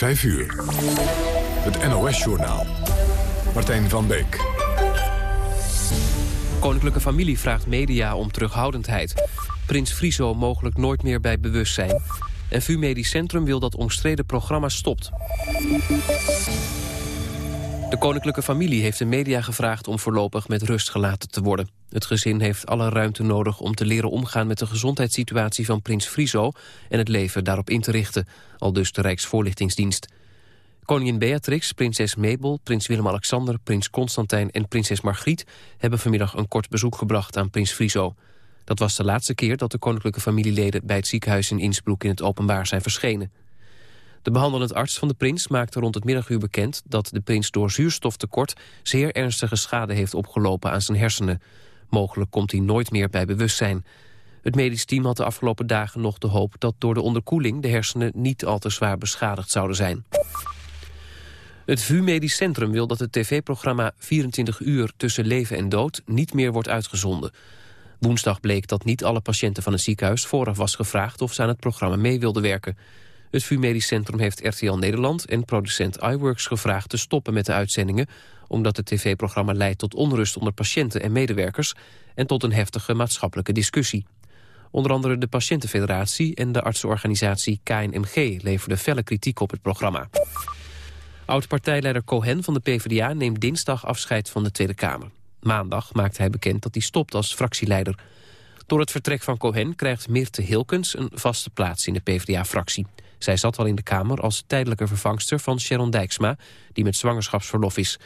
5 uur. Het NOS-journaal. Martijn van Beek. Koninklijke familie vraagt media om terughoudendheid. Prins Friso mogelijk nooit meer bij bewustzijn. En VU Medisch Centrum wil dat omstreden programma stopt. De koninklijke familie heeft de media gevraagd om voorlopig met rust gelaten te worden. Het gezin heeft alle ruimte nodig om te leren omgaan met de gezondheidssituatie van prins Friso en het leven daarop in te richten, al dus de Rijksvoorlichtingsdienst. Koningin Beatrix, prinses Mabel, prins Willem-Alexander, prins Constantijn en prinses Margriet hebben vanmiddag een kort bezoek gebracht aan prins Friso. Dat was de laatste keer dat de koninklijke familieleden bij het ziekenhuis in Innsbruck in het openbaar zijn verschenen. De behandelend arts van de prins maakte rond het middaguur bekend... dat de prins door zuurstoftekort zeer ernstige schade heeft opgelopen aan zijn hersenen. Mogelijk komt hij nooit meer bij bewustzijn. Het medisch team had de afgelopen dagen nog de hoop... dat door de onderkoeling de hersenen niet al te zwaar beschadigd zouden zijn. Het VU Medisch Centrum wil dat het tv-programma 24 uur tussen leven en dood niet meer wordt uitgezonden. Woensdag bleek dat niet alle patiënten van het ziekenhuis vooraf was gevraagd of ze aan het programma mee wilden werken. Het VU Medisch Centrum heeft RTL Nederland en producent iWorks gevraagd te stoppen met de uitzendingen, omdat het tv-programma leidt tot onrust onder patiënten en medewerkers en tot een heftige maatschappelijke discussie. Onder andere de Patiëntenfederatie en de artsenorganisatie KNMG leverden felle kritiek op het programma. Oud-partijleider Cohen van de PvdA neemt dinsdag afscheid van de Tweede Kamer. Maandag maakte hij bekend dat hij stopt als fractieleider. Door het vertrek van Cohen krijgt Meerte Hilkens een vaste plaats in de PvdA-fractie. Zij zat al in de Kamer als tijdelijke vervangster van Sharon Dijksma... die met zwangerschapsverlof is.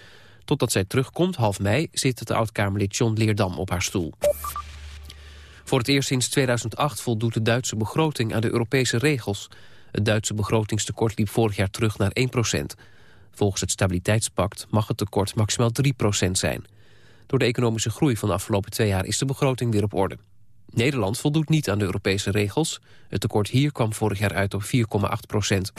Totdat zij terugkomt, half mei, zit het oud-Kamerlid John Leerdam op haar stoel. Voor het eerst sinds 2008 voldoet de Duitse begroting aan de Europese regels. Het Duitse begrotingstekort liep vorig jaar terug naar 1% Volgens het Stabiliteitspact mag het tekort maximaal 3% zijn. Door de economische groei van de afgelopen twee jaar is de begroting weer op orde. Nederland voldoet niet aan de Europese regels. Het tekort hier kwam vorig jaar uit op 4,8 procent.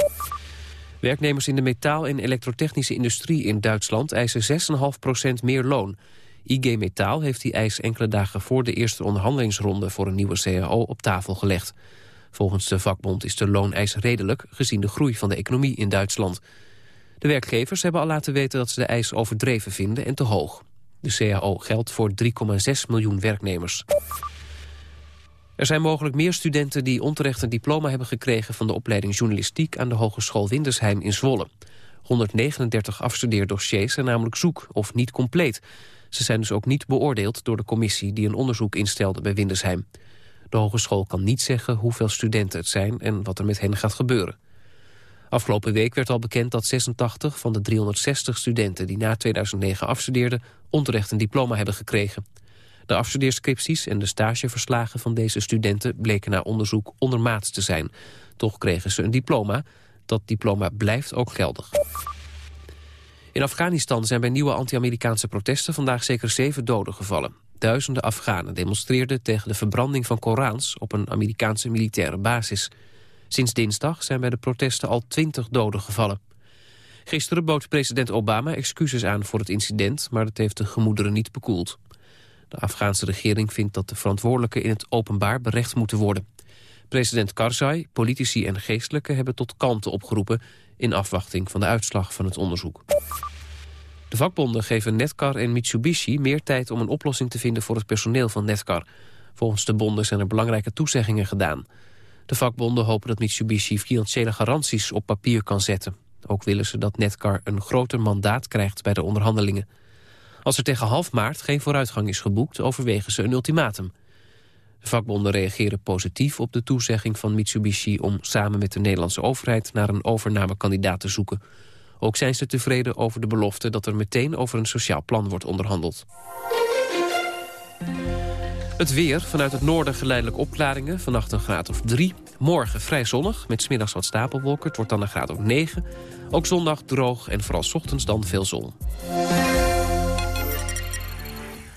Werknemers in de metaal- en elektrotechnische industrie in Duitsland eisen 6,5 procent meer loon. IG Metaal heeft die eis enkele dagen voor de eerste onderhandelingsronde voor een nieuwe CAO op tafel gelegd. Volgens de vakbond is de looneis redelijk gezien de groei van de economie in Duitsland. De werkgevers hebben al laten weten dat ze de eis overdreven vinden en te hoog. De CAO geldt voor 3,6 miljoen werknemers. Er zijn mogelijk meer studenten die onterecht een diploma hebben gekregen... van de opleiding journalistiek aan de Hogeschool Windersheim in Zwolle. 139 afstudeerdossiers zijn namelijk zoek of niet compleet. Ze zijn dus ook niet beoordeeld door de commissie... die een onderzoek instelde bij Windersheim. De hogeschool kan niet zeggen hoeveel studenten het zijn... en wat er met hen gaat gebeuren. Afgelopen week werd al bekend dat 86 van de 360 studenten... die na 2009 afstudeerden, onterecht een diploma hebben gekregen. De afstudeerscripties en de stageverslagen van deze studenten bleken na onderzoek ondermaats te zijn. Toch kregen ze een diploma. Dat diploma blijft ook geldig. In Afghanistan zijn bij nieuwe anti-Amerikaanse protesten vandaag zeker zeven doden gevallen. Duizenden Afghanen demonstreerden tegen de verbranding van Korans op een Amerikaanse militaire basis. Sinds dinsdag zijn bij de protesten al twintig doden gevallen. Gisteren bood president Obama excuses aan voor het incident, maar dat heeft de gemoederen niet bekoeld. De Afghaanse regering vindt dat de verantwoordelijken in het openbaar berecht moeten worden. President Karzai, politici en geestelijken hebben tot kalmte opgeroepen... in afwachting van de uitslag van het onderzoek. De vakbonden geven Netcar en Mitsubishi meer tijd om een oplossing te vinden voor het personeel van Netcar. Volgens de bonden zijn er belangrijke toezeggingen gedaan. De vakbonden hopen dat Mitsubishi financiële garanties op papier kan zetten. Ook willen ze dat Netcar een groter mandaat krijgt bij de onderhandelingen. Als er tegen half maart geen vooruitgang is geboekt, overwegen ze een ultimatum. De vakbonden reageren positief op de toezegging van Mitsubishi... om samen met de Nederlandse overheid naar een overnamekandidaat te zoeken. Ook zijn ze tevreden over de belofte dat er meteen over een sociaal plan wordt onderhandeld. Het weer, vanuit het noorden geleidelijk opklaringen, vannacht een graad of 3. Morgen vrij zonnig, met smiddags wat stapelwolken, het wordt dan een graad of 9. Ook zondag droog en vooral ochtends dan veel zon.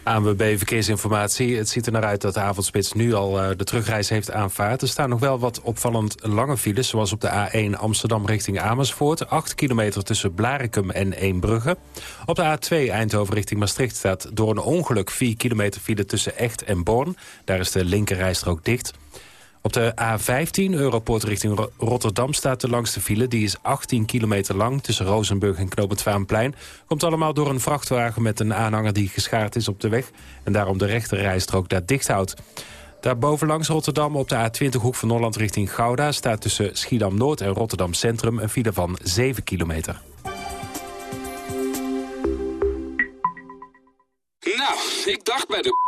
ANWB Verkeersinformatie. Het ziet er naar uit dat de avondspits nu al uh, de terugreis heeft aanvaard. Er staan nog wel wat opvallend lange files... zoals op de A1 Amsterdam richting Amersfoort. 8 kilometer tussen Blarikum en Eembrugge. Op de A2 Eindhoven richting Maastricht staat door een ongeluk... 4 kilometer file tussen Echt en Born. Daar is de linkerrijstrook dicht. Op de A15, Europort richting Rotterdam, staat de langste file. Die is 18 kilometer lang tussen Rozenburg en Knoop. Komt allemaal door een vrachtwagen met een aanhanger die geschaard is op de weg. En daarom de rechterrijstrook daar dicht houdt. Daarboven langs Rotterdam op de A20 Hoek van Holland richting Gouda... staat tussen Schiedam-Noord en Rotterdam Centrum een file van 7 kilometer. Nou, ik dacht bij de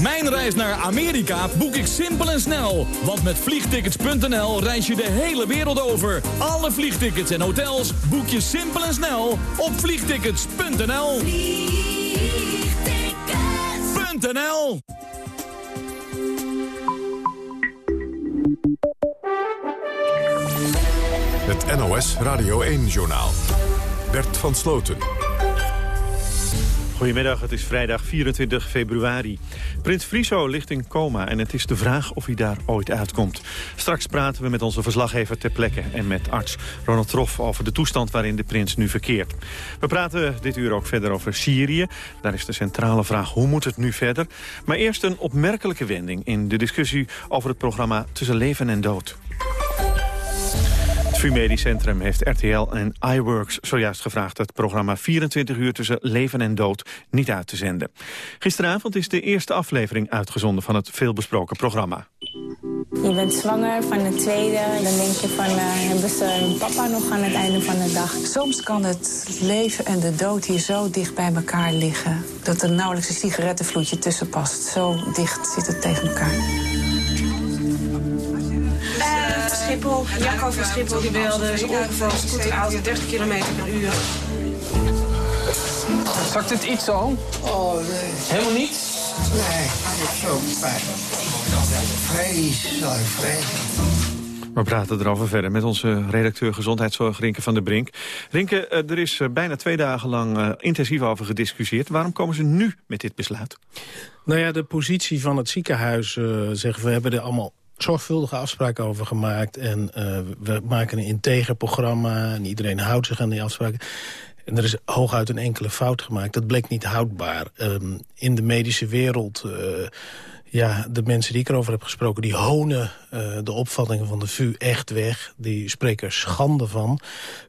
Mijn reis naar Amerika boek ik simpel en snel. Want met vliegtickets.nl reis je de hele wereld over. Alle vliegtickets en hotels boek je simpel en snel op vliegtickets.nl. Vliegtickets.nl Het NOS Radio 1-journaal. Bert van Sloten. Goedemiddag, het is vrijdag 24 februari. Prins Friso ligt in coma en het is de vraag of hij daar ooit uitkomt. Straks praten we met onze verslaggever ter plekke en met arts Ronald Troff over de toestand waarin de prins nu verkeert. We praten dit uur ook verder over Syrië. Daar is de centrale vraag hoe moet het nu verder. Maar eerst een opmerkelijke wending in de discussie over het programma Tussen Leven en Dood. Het VU Medisch Centrum heeft RTL en iWorks zojuist gevraagd... het programma 24 uur tussen leven en dood niet uit te zenden. Gisteravond is de eerste aflevering uitgezonden van het veelbesproken programma. Je bent zwanger van de tweede. Dan denk je van, uh, hebben ze papa nog aan het einde van de dag? Soms kan het leven en de dood hier zo dicht bij elkaar liggen... dat er nauwelijks een sigarettenvloedje tussen past. Zo dicht zit het tegen elkaar. Schiphol, Jacco van Schiphol, die belde. Is ongeval, scooterauto, 30 km per uur. Zakt het iets al? Oh, nee. Helemaal niet? Nee, dat is zo fijn. Vreselijk, vreselijk. We praten erover verder met onze redacteur Gezondheidszorg Rinke van der Brink. Rinke, eh, er is eh, bijna twee dagen lang eh, intensief over gediscussieerd. Waarom komen ze nu met dit besluit? Nou ja, de positie van het ziekenhuis uh, zeggen we hebben er allemaal zorgvuldige afspraken over gemaakt. En uh, we maken een integer programma en iedereen houdt zich aan die afspraken. En er is hooguit een enkele fout gemaakt. Dat bleek niet houdbaar. Um, in de medische wereld... Uh, ja, de mensen die ik erover heb gesproken... die honen uh, de opvattingen van de VU echt weg. Die spreken er schande van.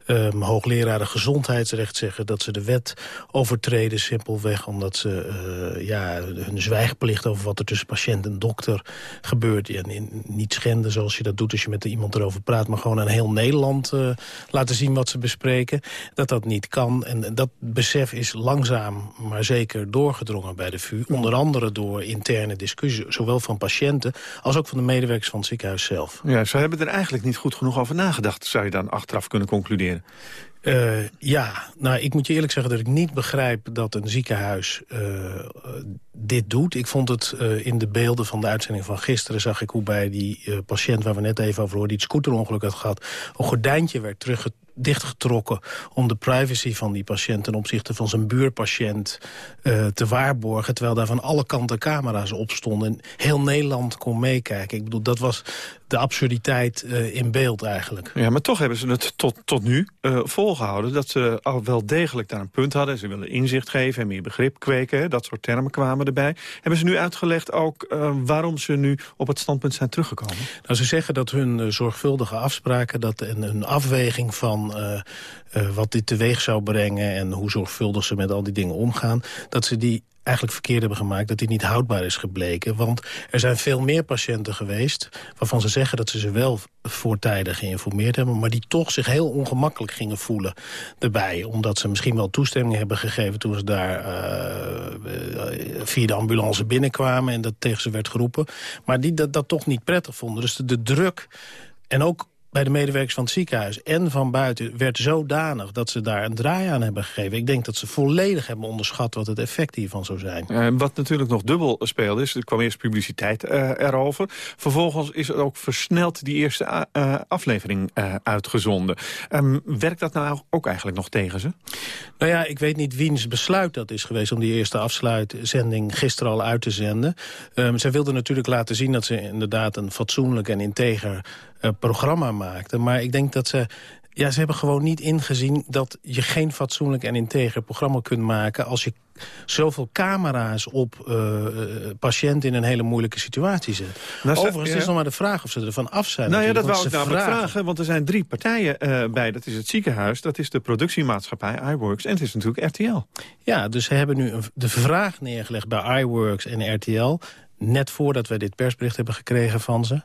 Um, hoogleraren gezondheidsrecht zeggen dat ze de wet overtreden... simpelweg omdat ze uh, ja, hun zwijgplicht over wat er tussen patiënt en dokter gebeurt... Ja, niet schenden zoals je dat doet als je met iemand erover praat... maar gewoon aan heel Nederland uh, laten zien wat ze bespreken. Dat dat niet kan. En dat besef is langzaam, maar zeker doorgedrongen bij de VU. Onder andere door interne discussies, zowel van patiënten... als ook van de medewerkers van het ziekenhuis zelf. Ja, ze hebben er eigenlijk niet goed genoeg over nagedacht... zou je dan achteraf kunnen concluderen. Uh, ja, nou, ik moet je eerlijk zeggen dat ik niet begrijp dat een ziekenhuis uh, dit doet. Ik vond het uh, in de beelden van de uitzending van gisteren... zag ik hoe bij die patiënt waar we net even over hoorden... die het scooterongeluk had gehad, een gordijntje werd teruggetrokken dichtgetrokken om de privacy van die patiënt... ten opzichte van zijn buurpatiënt uh, te waarborgen... terwijl daar van alle kanten camera's op stonden. En heel Nederland kon meekijken. Ik bedoel, dat was de absurditeit uh, in beeld eigenlijk. Ja, maar toch hebben ze het tot, tot nu uh, volgehouden... dat ze al wel degelijk daar een punt hadden. Ze willen inzicht geven en meer begrip kweken. Dat soort termen kwamen erbij. Hebben ze nu uitgelegd ook waarom ze nu op het standpunt zijn teruggekomen? Nou, ze zeggen dat hun zorgvuldige afspraken... dat en een afweging van uh, uh, wat dit teweeg zou brengen... en hoe zorgvuldig ze met al die dingen omgaan... dat ze die eigenlijk verkeerd hebben gemaakt, dat die niet houdbaar is gebleken. Want er zijn veel meer patiënten geweest... waarvan ze zeggen dat ze ze wel voortijdig geïnformeerd hebben... maar die toch zich heel ongemakkelijk gingen voelen erbij. Omdat ze misschien wel toestemming hebben gegeven... toen ze daar uh, via de ambulance binnenkwamen... en dat tegen ze werd geroepen. Maar die dat, dat toch niet prettig vonden. Dus de, de druk en ook bij de medewerkers van het ziekenhuis en van buiten werd zodanig dat ze daar een draai aan hebben gegeven. Ik denk dat ze volledig hebben onderschat wat het effect hiervan zou zijn. Uh, wat natuurlijk nog dubbel speelde is, er kwam eerst publiciteit uh, erover. Vervolgens is er ook versneld die eerste uh, aflevering uitgezonden. Um, werkt dat nou ook eigenlijk nog tegen ze? Nou ja, ik weet niet wiens besluit dat is geweest om die eerste afsluitzending gisteren al uit te zenden. Um, zij wilden natuurlijk laten zien dat ze inderdaad een fatsoenlijk en integer uh, programma maakten. Maar ik denk dat ze ja, ze hebben gewoon niet ingezien dat je geen fatsoenlijk en integer programma kunt maken... als je zoveel camera's op uh, patiënten in een hele moeilijke situatie zet. Nou, Overigens ja. is nog maar de vraag of ze ervan af zijn. Nou ja, dat wou ik namelijk vragen. vragen. Want er zijn drie partijen uh, bij. Dat is het ziekenhuis, dat is de productiemaatschappij iWorks... en het is natuurlijk RTL. Ja, dus ze hebben nu de vraag neergelegd bij iWorks en RTL net voordat we dit persbericht hebben gekregen van ze.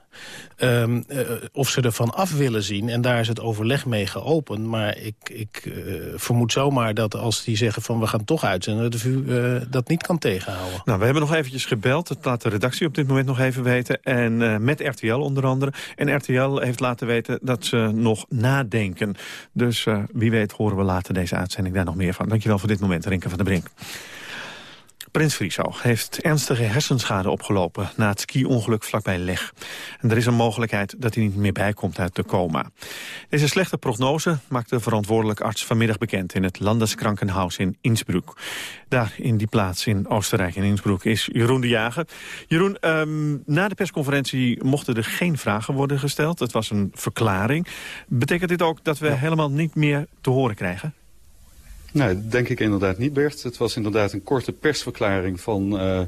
Um, uh, of ze ervan af willen zien. En daar is het overleg mee geopend. Maar ik, ik uh, vermoed zomaar dat als die zeggen van we gaan toch uitzenden... dat de VU uh, dat niet kan tegenhouden. Nou, we hebben nog eventjes gebeld. Dat laat de redactie op dit moment nog even weten. En met RTL onder andere. En RTL heeft laten weten dat ze nog nadenken. Dus wie weet horen we later deze uitzending daar nog meer van. Dankjewel voor dit moment, Renke van der Brink. Prins Friso heeft ernstige hersenschade opgelopen... na het ski-ongeluk vlakbij Leg. En er is een mogelijkheid dat hij niet meer bijkomt uit de coma. Deze slechte prognose maakte de verantwoordelijk arts vanmiddag bekend... in het Landeskrankenhaus in Innsbruck. Daar in die plaats in Oostenrijk in Innsbruck is Jeroen de Jager. Jeroen, um, na de persconferentie mochten er geen vragen worden gesteld. Het was een verklaring. Betekent dit ook dat we ja. helemaal niet meer te horen krijgen? Nee, denk ik inderdaad niet, Bert. Het was inderdaad een korte persverklaring van uh,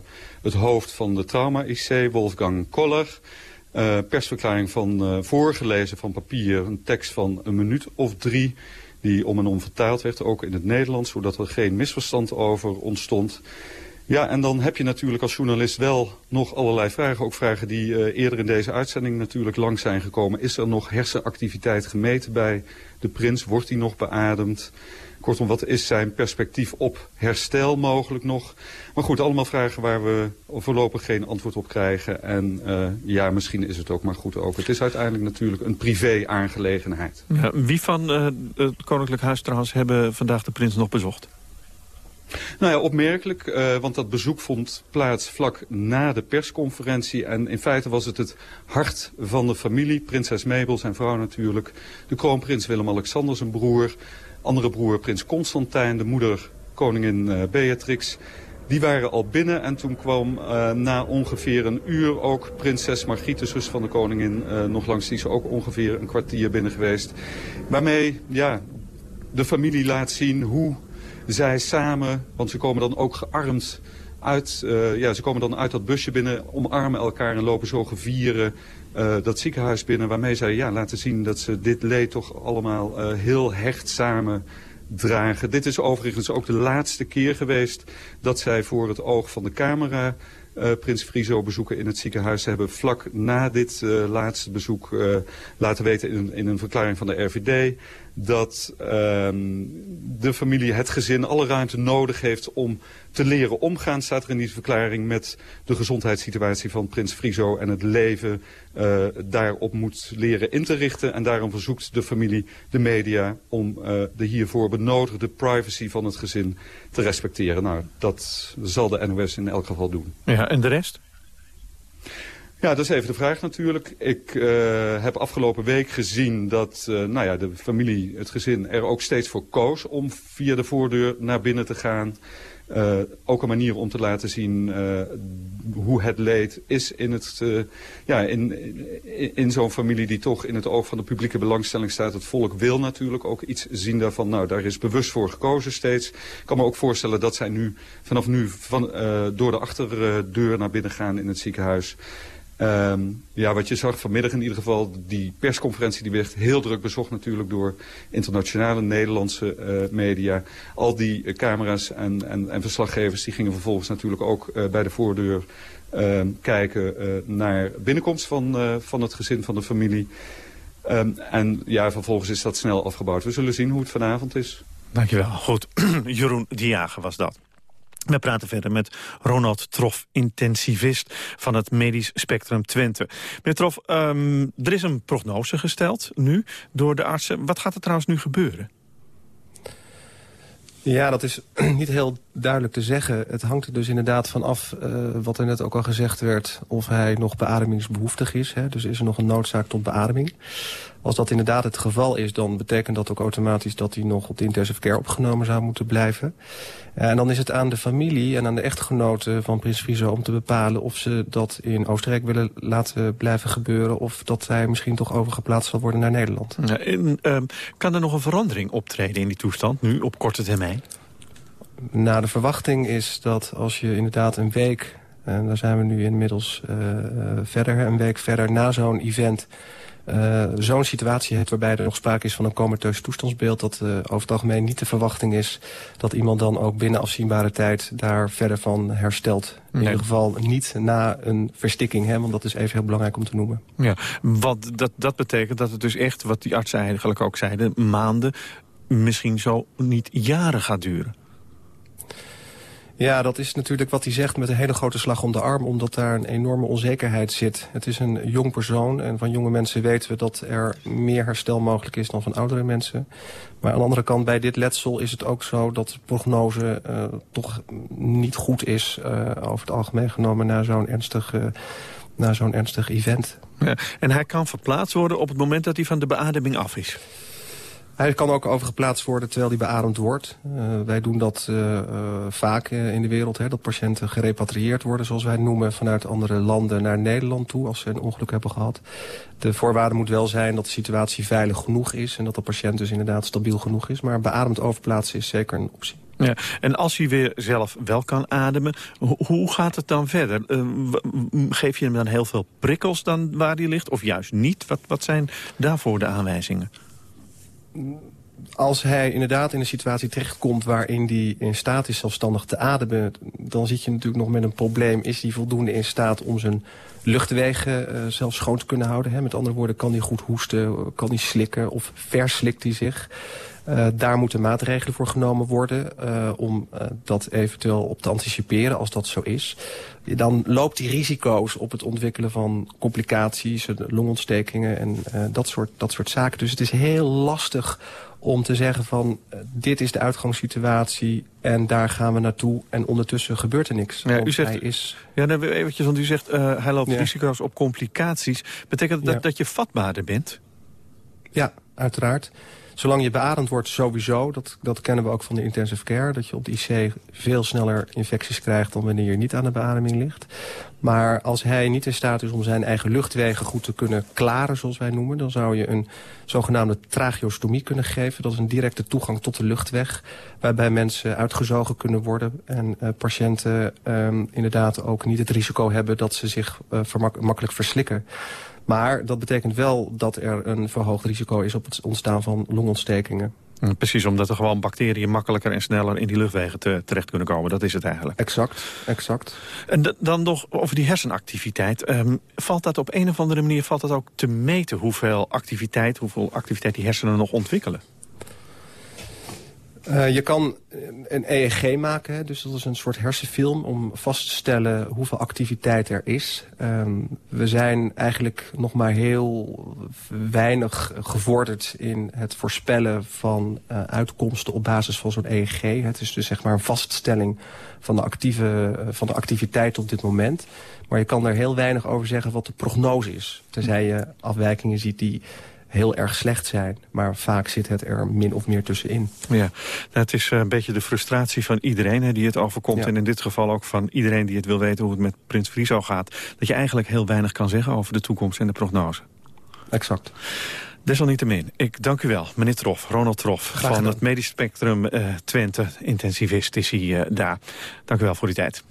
het hoofd van de trauma-IC, Wolfgang Koller. Uh, persverklaring van uh, voorgelezen van papier, een tekst van een minuut of drie... die om en om vertaald werd, ook in het Nederlands... zodat er geen misverstand over ontstond. Ja, en dan heb je natuurlijk als journalist wel nog allerlei vragen. Ook vragen die eerder in deze uitzending natuurlijk lang zijn gekomen. Is er nog hersenactiviteit gemeten bij de prins? Wordt hij nog beademd? Kortom, wat is zijn perspectief op herstel mogelijk nog? Maar goed, allemaal vragen waar we voorlopig geen antwoord op krijgen. En uh, ja, misschien is het ook maar goed ook. Het is uiteindelijk natuurlijk een privé-aangelegenheid. Ja, wie van uh, het Koninklijk Huis trouwens hebben vandaag de prins nog bezocht? Nou ja, opmerkelijk, uh, want dat bezoek vond plaats vlak na de persconferentie. En in feite was het het hart van de familie. Prinses Mabel, zijn vrouw natuurlijk. De kroonprins Willem-Alexander, zijn broer andere broer prins Constantijn, de moeder koningin uh, Beatrix. Die waren al binnen en toen kwam uh, na ongeveer een uur ook prinses Margriet, zus van de koningin, uh, nog langs. Die is ook ongeveer een kwartier binnen geweest. Waarmee ja, de familie laat zien hoe zij samen, want ze komen dan ook gearmd uit, ja, ze komen dan uit dat busje binnen, omarmen elkaar en lopen zo gevieren uh, dat ziekenhuis binnen. Waarmee zij ja, laten zien dat ze dit leed toch allemaal uh, heel hecht samen dragen. Dit is overigens ook de laatste keer geweest dat zij voor het oog van de camera uh, Prins Friso bezoeken in het ziekenhuis. Ze hebben vlak na dit laatste bezoek laten weten in, in, een verklaring van de RVD... dat ehm, de familie, het gezin, alle ruimte nodig heeft om te leren omgaan... staat er in die verklaring met de gezondheidssituatie van Prins Friso... en het leven daarop moet leren in te richten. En daarom verzoekt de familie de media om de hiervoor benodigde privacy van het gezin te respecteren. Nou, dat zal de NOS in elk geval doen. Ja, en de rest? Ja, dat is even de vraag natuurlijk. Ik uh, heb afgelopen week gezien dat uh, nou ja, de familie, het gezin er ook steeds voor koos om via de voordeur naar binnen te gaan. Uh, ook een manier om te laten zien hoe het leed is in, het, ja, in, in, in zo'n familie die toch in het oog van de publieke belangstelling staat. Het volk wil natuurlijk ook iets zien daarvan. Nou, daar is bewust voor gekozen steeds. Ik kan me ook voorstellen dat zij nu vanaf nu van, door de achterdeur naar binnen gaan in het ziekenhuis. Um, ja, wat je zag vanmiddag in ieder geval, die persconferentie die werd heel druk bezocht natuurlijk door internationale Nederlandse uh, media. Al die uh, camera's en, en, en, verslaggevers die gingen vervolgens natuurlijk ook uh, bij de voordeur kijken naar binnenkomst van, van het gezin van de familie. Um, en ja, vervolgens is dat snel afgebouwd. We zullen zien hoe het vanavond is. Dankjewel. Goed, Jeroen Diagen was dat. We praten verder met Ronald Trof, intensivist van het Medisch Spectrum Twente. Meneer Trof, ehm, er is een prognose gesteld nu door de artsen. Wat gaat er trouwens nu gebeuren? Ja, dat is niet heel duidelijk te zeggen. Het hangt er dus inderdaad van af, uh, wat er net ook al gezegd werd... of hij nog beademingsbehoeftig is. Hè? Dus is er nog een noodzaak tot beademing. Als dat inderdaad het geval is, dan betekent dat ook automatisch... dat hij nog op de intensive care opgenomen zou moeten blijven. En dan is het aan de familie en aan de echtgenoten van Prins Friso... om te bepalen of ze dat in Oostenrijk willen laten blijven gebeuren... of dat hij misschien toch overgeplaatst zal worden naar Nederland. Ja, en, uh, kan er nog een verandering optreden in die toestand, nu op korte termijn? Nou, de verwachting is dat als je inderdaad een week... en daar zijn we nu inmiddels uh, verder, een week verder na zo'n event uh, zo'n situatie heeft waarbij er nog sprake is van een comateus toestandsbeeld... dat uh, over het algemeen niet de verwachting is dat iemand dan ook binnen afzienbare tijd daar verder van herstelt. In ieder geval niet na een verstikking, hè, want dat is even heel belangrijk om te noemen. Ja, wat, dat, dat betekent dat het dus echt, wat die artsen eigenlijk ook zeiden... maanden, misschien zo niet jaren gaat duren. Ja, dat is natuurlijk wat hij zegt met een hele grote slag om de arm... omdat daar een enorme onzekerheid zit. Het is een jong persoon en van jonge mensen weten we... dat er meer herstel mogelijk is dan van oudere mensen. Maar aan de andere kant, bij dit letsel is het ook zo... dat de prognose uh, toch niet goed is uh, over het algemeen genomen... na zo'n ernstig, na zo'n ernstig event. Ja, en hij kan verplaatst worden op het moment dat hij van de beademing af is? Hij kan ook overgeplaatst worden terwijl hij beademd wordt. Uh, wij doen dat uh, uh, vaak in de wereld, hè, dat patiënten gerepatrieerd worden... zoals wij noemen, vanuit andere landen naar Nederland toe... als ze een ongeluk hebben gehad. De voorwaarde moet wel zijn dat de situatie veilig genoeg is... en dat de patiënt dus inderdaad stabiel genoeg is. Maar beademd overplaatsen is zeker een optie. Ja, en als hij weer zelf wel kan ademen, hoe gaat het dan verder? geef je hem dan heel veel prikkels dan waar hij ligt, of juist niet? Wat, wat zijn daarvoor de aanwijzingen? Als hij inderdaad in een situatie terechtkomt waarin hij in staat is zelfstandig te ademen, dan zit je natuurlijk nog met een probleem. Is hij voldoende in staat om zijn luchtwegen uh, zelfs schoon te kunnen houden? Hè? Met andere woorden, kan hij goed hoesten, kan hij slikken of verslikt hij zich? Uh, daar moeten maatregelen voor genomen worden uh, om uh, dat eventueel op te anticiperen als dat zo is. Dan loopt hij risico's op het ontwikkelen van complicaties, longontstekingen en dat, soort, dat soort zaken. Dus het is heel lastig om te zeggen van dit is de uitgangssituatie en daar gaan we naartoe en ondertussen gebeurt er niks. Ja, u zegt, hij is... ja dan eventjes, want u zegt hij loopt ja. risico's op complicaties. Betekent dat ja. dat je vatbaarder bent? Ja, uiteraard. Zolang je beademd wordt, sowieso. Dat, dat kennen we ook van de intensive care. Dat je op de IC veel sneller infecties krijgt dan wanneer je niet aan de beademing ligt. Maar als hij niet in staat is om zijn eigen luchtwegen goed te kunnen klaren, zoals wij noemen... dan zou je een zogenaamde tracheostomie kunnen geven. Dat is een directe toegang tot de luchtweg... waarbij mensen uitgezogen kunnen worden. En uh, patiënten um, inderdaad ook niet het risico hebben dat ze zich uh, makkelijk verslikken. Maar dat betekent wel dat er een verhoogd risico is op het ontstaan van longontstekingen. Precies, omdat er gewoon bacteriën makkelijker en sneller in die luchtwegen te, terecht kunnen komen. Dat is het eigenlijk. Exact, exact. En dan nog over die hersenactiviteit. Um, valt dat op een of andere manier valt dat ook te meten hoeveel activiteit, hoeveel activiteit die hersenen nog ontwikkelen? Uh, je kan een EEG maken, dus dat is een soort hersenfilm... om vast te stellen hoeveel activiteit er is. Um, we zijn eigenlijk nog maar heel weinig gevorderd... in het voorspellen van uh, uitkomsten op basis van zo'n EEG. Het is dus zeg maar een vaststelling van de, actieve, van de activiteit op dit moment. Maar je kan er heel weinig over zeggen wat de prognose is. Tenzij je afwijkingen ziet die heel erg slecht zijn. Maar vaak zit het er min of meer tussenin. Ja, nou, het is een beetje de frustratie van iedereen hè, die het overkomt. Ja. En in dit geval ook van iedereen die het wil weten hoe het met Prins Friso gaat. Dat je eigenlijk heel weinig kan zeggen over de toekomst en de prognose. Exact. Desalniettemin, ik dank u wel, meneer Trof, Ronald Trof... van het Medisch Spectrum uh, Twente, intensivist is hij uh, daar. Dank u wel voor uw tijd.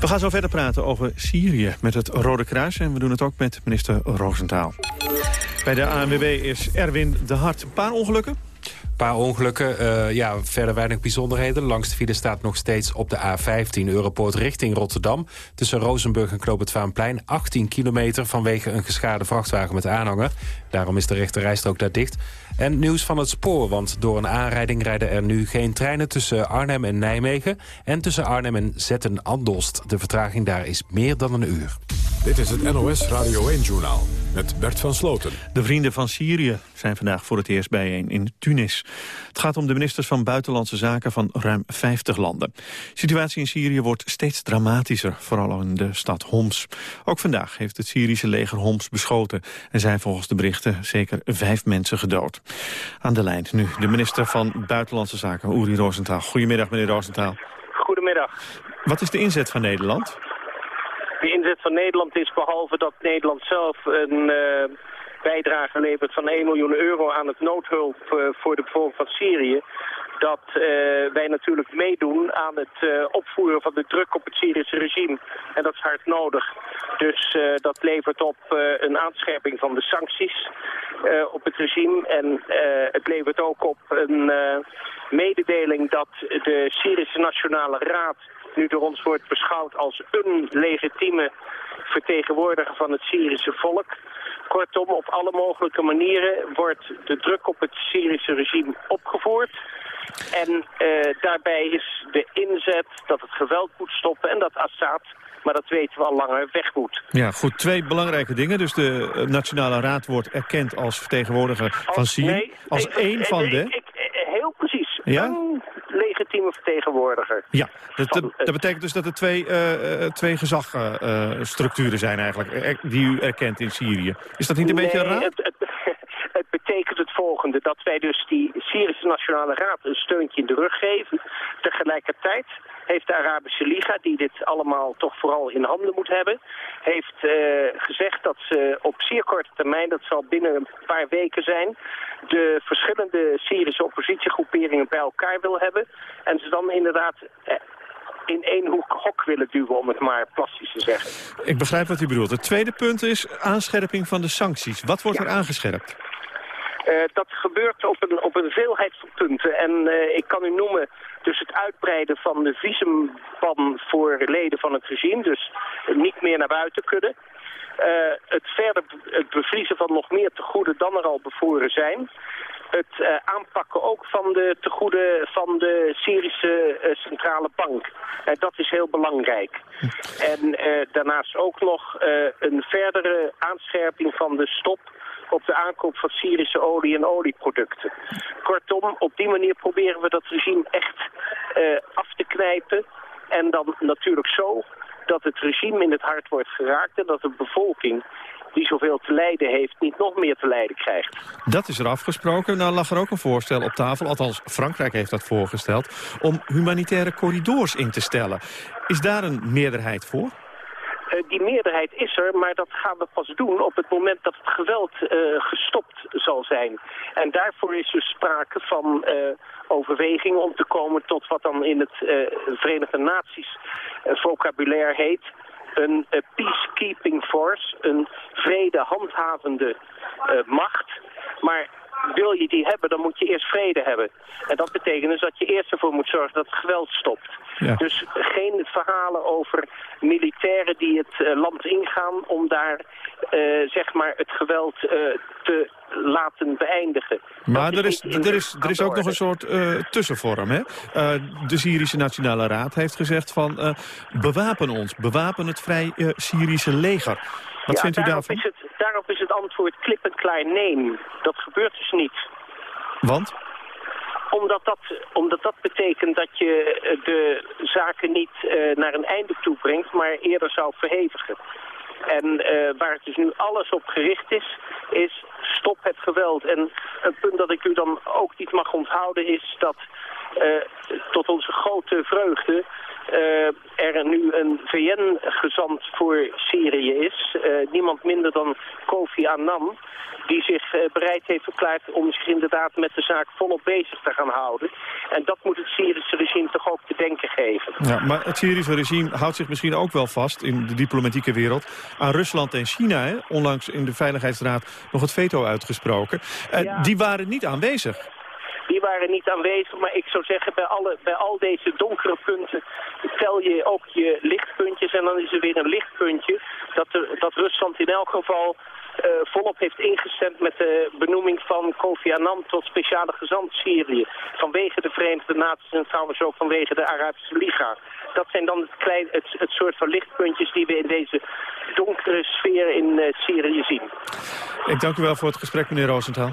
We gaan zo verder praten over Syrië met het Rode Kruis. En we doen het ook met minister Roosentaal. Bij de ANWB is Erwin de Hart. Een paar ongelukken? Paar ongelukken, uh, ja, verder weinig bijzonderheden. Langs de file staat nog steeds op de A15 Europoort richting Rotterdam. Tussen Rozenburg en Knoop het Vaanplein 18 kilometer vanwege een geschade vrachtwagen met aanhanger. Daarom is de rechterrijstrook daar dicht. En nieuws van het spoor, want door een aanrijding rijden er nu geen treinen tussen Arnhem en Nijmegen en tussen Arnhem en Zetten-Andelst. De vertraging daar is meer dan een uur. Dit is het NOS Radio 1-journaal met Bert van Sloten. De vrienden van Syrië zijn vandaag voor het eerst bijeen in Tunis. Het gaat om de ministers van Buitenlandse Zaken van ruim 50 landen. De situatie in Syrië wordt steeds dramatischer, vooral in de stad Homs. Ook vandaag heeft het Syrische leger Homs beschoten... en zijn volgens de berichten zeker vijf mensen gedood. Aan de lijn nu de minister van Buitenlandse Zaken, Uri Rosenthal. Goedemiddag, meneer Rosenthal. Goedemiddag. Wat is de inzet van Nederland? De inzet van Nederland is behalve dat Nederland zelf een uh, bijdrage levert van 1 miljoen euro aan het noodhulp uh, voor de bevolking van Syrië, dat uh, wij natuurlijk meedoen aan het opvoeren van de druk op het Syrische regime. En dat is hard nodig. Dus dat levert op een aanscherping van de sancties op het regime. En het levert ook op een mededeling dat de Syrische Nationale Raad nu door ons wordt beschouwd als een legitieme vertegenwoordiger van het Syrische volk. Kortom, op alle mogelijke manieren wordt de druk op het Syrische regime opgevoerd. En uh, daarbij is de inzet dat het geweld moet stoppen en dat Assad maar dat weten we al langer, weg moet. Ja, goed. Twee belangrijke dingen. Dus de eh, Nationale Raad wordt erkend als vertegenwoordiger van Syrië. Nee, als één van de... Ik, heel precies. Ja? legitieme vertegenwoordiger. Ja, dat, dat, betekent dus dat er twee, uh, twee gezagstructuren zijn eigenlijk, die u erkent in Syrië. Is dat niet een beetje raar? Het, het volgende, dat wij dus die Syrische Nationale Raad een steuntje in de rug geven. Tegelijkertijd heeft de Arabische Liga, die dit allemaal toch vooral in handen moet hebben, heeft uh, gezegd dat ze op zeer korte termijn, dat zal binnen een paar weken zijn, de verschillende Syrische oppositiegroeperingen bij elkaar wil hebben. En ze dan inderdaad eh, in één hoek hok willen duwen, om het maar plastisch te zeggen. Ik begrijp wat u bedoelt. Het tweede punt is aanscherping van de sancties. Wat wordt er aangescherpt? Uh, dat gebeurt op een, op een veelheid van punten. En uh, ik kan u noemen dus het uitbreiden van de visumban voor leden van het regime. Dus niet meer naar buiten kunnen. Uh, het verder het bevriezen van nog meer tegoeden dan er al bevoren zijn. Het aanpakken ook van de tegoeden van de Syrische centrale bank. dat is heel belangrijk. En daarnaast ook nog een verdere aanscherping van de stop op de aankoop van Syrische olie en olieproducten. Kortom, op die manier proberen we dat regime echt uh, af te knijpen. En dan natuurlijk zo dat het regime in het hart wordt geraakt en dat de bevolking die zoveel te lijden heeft, niet nog meer te lijden krijgt. Dat is er afgesproken. Nou lag er ook een voorstel op tafel, althans Frankrijk heeft dat voorgesteld, om humanitaire corridors in te stellen. Is daar een meerderheid voor? Uh, die meerderheid is er, maar dat gaan we pas doen op het moment dat het geweld uh, gestopt zal zijn. En daarvoor is dus sprake van uh, overweging om te komen tot wat dan in het Verenigde Naties vocabulaire heet een peacekeeping force, een vrede handhavende macht. Maar wil je die hebben, dan moet je eerst vrede hebben. En dat betekent dus dat je eerst ervoor moet zorgen dat het geweld stopt. Ja. Dus geen verhalen over militairen die het uh, land ingaan om daar uh, zeg maar het geweld uh, te laten beëindigen. Maar er is, er, is, er is ook nog een soort tussenvorm. Hè? de Syrische Nationale Raad heeft gezegd van bewapen ons, bewapen het vrij Syrische leger. Wat ja, vindt u daarvan? Is het, is het antwoord klip en klaar nee. Dat gebeurt dus niet. Want? Omdat dat, omdat dat betekent dat je de zaken niet uh, naar een einde toe brengt, maar eerder zou verhevigen. En uh, waar het dus nu alles op gericht is, is stop het geweld. En een punt dat ik u dan ook niet mag onthouden is dat uh, tot onze grote vreugde er nu een VN-gezant voor Syrië is. Uh, niemand minder dan Kofi Annan. Die zich uh, bereid heeft verklaard om zich inderdaad met de zaak volop bezig te gaan houden. En dat moet het Syrische regime toch ook te denken geven. Ja, maar het Syrische regime houdt zich misschien ook wel vast in de diplomatieke wereld aan Rusland en China. Hè? Onlangs in de Veiligheidsraad nog het veto uitgesproken. Ja. Die waren niet aanwezig. Die waren niet aanwezig. Maar ik zou zeggen, bij, alle, bij al deze donkere punten tel je ook je lichtpuntjes. En dan is er weer een lichtpuntje dat, dat Rusland in elk geval uh, volop heeft ingestemd met de benoeming van Kofi Annan tot speciale gezant Syrië. Vanwege de Verenigde Naties en trouwens ook vanwege de Arabische Liga. Dat zijn dan het, het, soort van lichtpuntjes die we in deze donkere sfeer in uh, Syrië zien. Ik dank u wel voor het gesprek, meneer Roosentaal.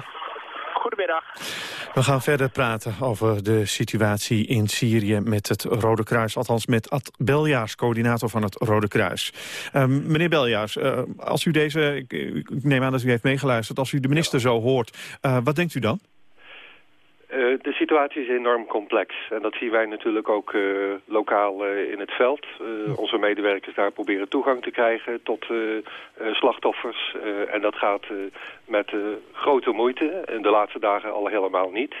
We gaan verder praten over de situatie in Syrië met het Rode Kruis. Althans met Ad Beljaars, coördinator van het Rode Kruis. Um, meneer Beljaars, uh, als u deze, ik, neem aan dat u heeft meegeluisterd... als u de minister zo hoort, uh, wat denkt u dan? Uh, de situatie is enorm complex. En dat zien wij natuurlijk ook uh, lokaal uh, in het veld. onze medewerkers daar proberen toegang te krijgen tot slachtoffers. en dat gaat met grote moeite. In de laatste dagen al helemaal niet.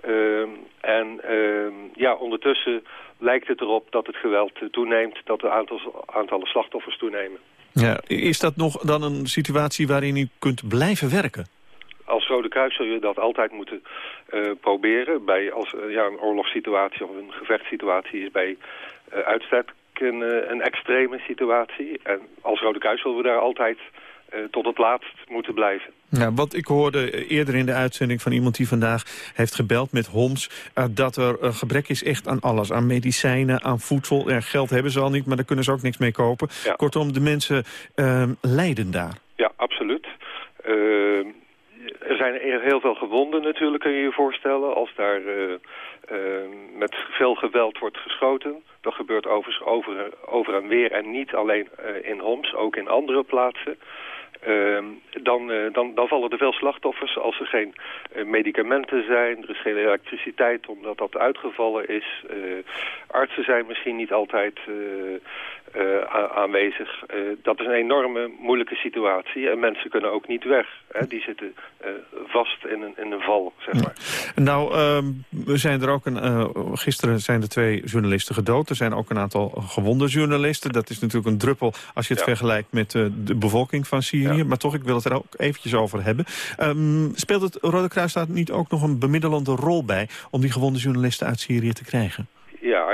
Ehm, en ehm, ja, ondertussen lijkt het erop dat het geweld toeneemt. Dat de aantal, aantallen slachtoffers toenemen. Ja, is dat nog dan een situatie waarin u kunt blijven werken? Als Rode Kruis zul je dat altijd moeten uh, proberen. Bij als uh, ja, een oorlogssituatie of een gevechtssituatie is bij uh, uitstek een, een, extreme situatie. En als Rode Kruis zullen we daar altijd tot het laatst moeten blijven. Ja, wat ik hoorde eerder in de uitzending van iemand die vandaag heeft gebeld met Homs... dat er een gebrek is echt aan alles. Aan medicijnen, aan voedsel. Ja, geld hebben ze al niet, maar daar kunnen ze ook niks mee kopen. Ja. Kortom, de mensen ehm, lijden daar. Ja, absoluut. Ehm, er zijn heel veel gewonden natuurlijk, kun je je voorstellen. Als daar uh, uh, met veel geweld wordt geschoten. Dat gebeurt over, over en weer en niet alleen uh, in Homs, ook in andere plaatsen. Uh, dan, dan, dan vallen er veel slachtoffers als er geen medicamenten zijn. Er is geen elektriciteit omdat dat uitgevallen is. artsen zijn misschien niet altijd aanwezig. dat is een enorme moeilijke situatie. En mensen kunnen ook niet weg. Hè. Die zitten vast in een, in een val, zeg maar. Nou, ehm, we zijn er ook een, gisteren zijn er twee journalisten gedood. Er zijn ook een aantal gewonde journalisten. Dat is natuurlijk een druppel als je het ja. vergelijkt met de bevolking van Syrië. Ja. Maar toch, ik wil het er ook eventjes over hebben. Um, speelt het Rode Kruis daar niet ook nog een bemiddelende rol bij... om die gewonde journalisten uit Syrië te krijgen?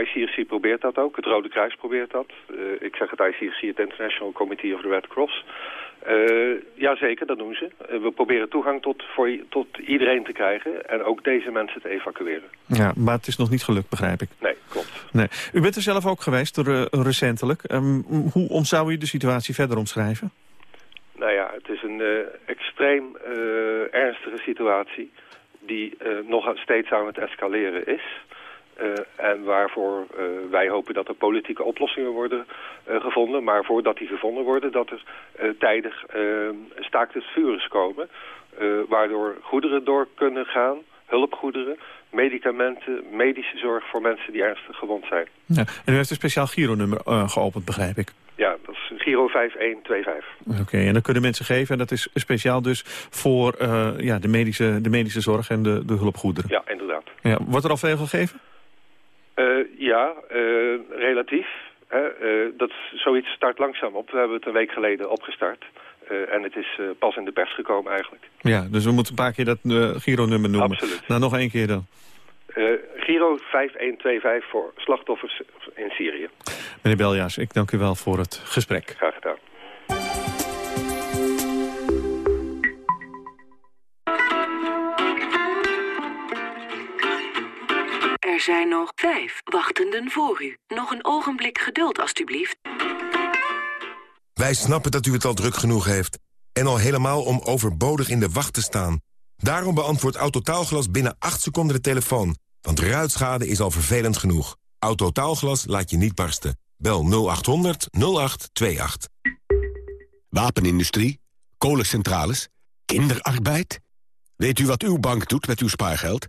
ICRC probeert dat ook. Het Rode Kruis probeert dat. Uh, ik zeg het ICRC, het International Committee of the Red Cross. Uh, ja, zeker, dat doen ze. Uh, we proberen toegang tot, voor, tot iedereen te krijgen en ook deze mensen te evacueren. Ja, maar het is nog niet gelukt, begrijp ik. Nee, klopt. Nee. U bent er zelf ook geweest, recentelijk. Um, hoe om zou u de situatie verder omschrijven? Nou ja, het is een extreem ernstige situatie die nog steeds aan het escaleren is. En waarvoor wij hopen dat er politieke oplossingen worden gevonden. Maar voordat die gevonden worden, dat er tijdig staakt het vuurs komen. waardoor goederen door kunnen gaan, hulpgoederen, medicamenten, medische zorg voor mensen die ernstig gewond zijn. Ja, en u heeft een speciaal Giro-nummer geopend, begrijp ik. Ja, dat is Giro 5125. Oké, okay, en dat kunnen mensen geven. En dat is speciaal dus voor ja, de, medische, de medische zorg en de, de hulpgoederen. Ja, inderdaad. Ja, wordt er al veel gegeven? Uh, ja, uh, relatief. Hè, dat, zoiets start langzaam op. We hebben het een week geleden opgestart. en het is pas in de pers gekomen eigenlijk. Ja, dus we moeten een paar keer dat Giro-nummer noemen. Absoluut. Nou, nog één keer dan. Giro 5125 voor slachtoffers in Syrië. Meneer Beljaars, ik dank u wel voor het gesprek. Graag gedaan. Zijn nog vijf wachtenden voor u. Nog een ogenblik geduld, alstublieft. Wij snappen dat u het al druk genoeg heeft. En al helemaal om overbodig in de wacht te staan. Daarom beantwoordt Autotaalglas binnen 8 seconden de telefoon. Want ruitschade is al vervelend genoeg. Autotaalglas laat je niet barsten. Bel 0800 0828. Wapenindustrie, kolencentrales, kinderarbeid. Weet u wat uw bank doet met uw spaargeld?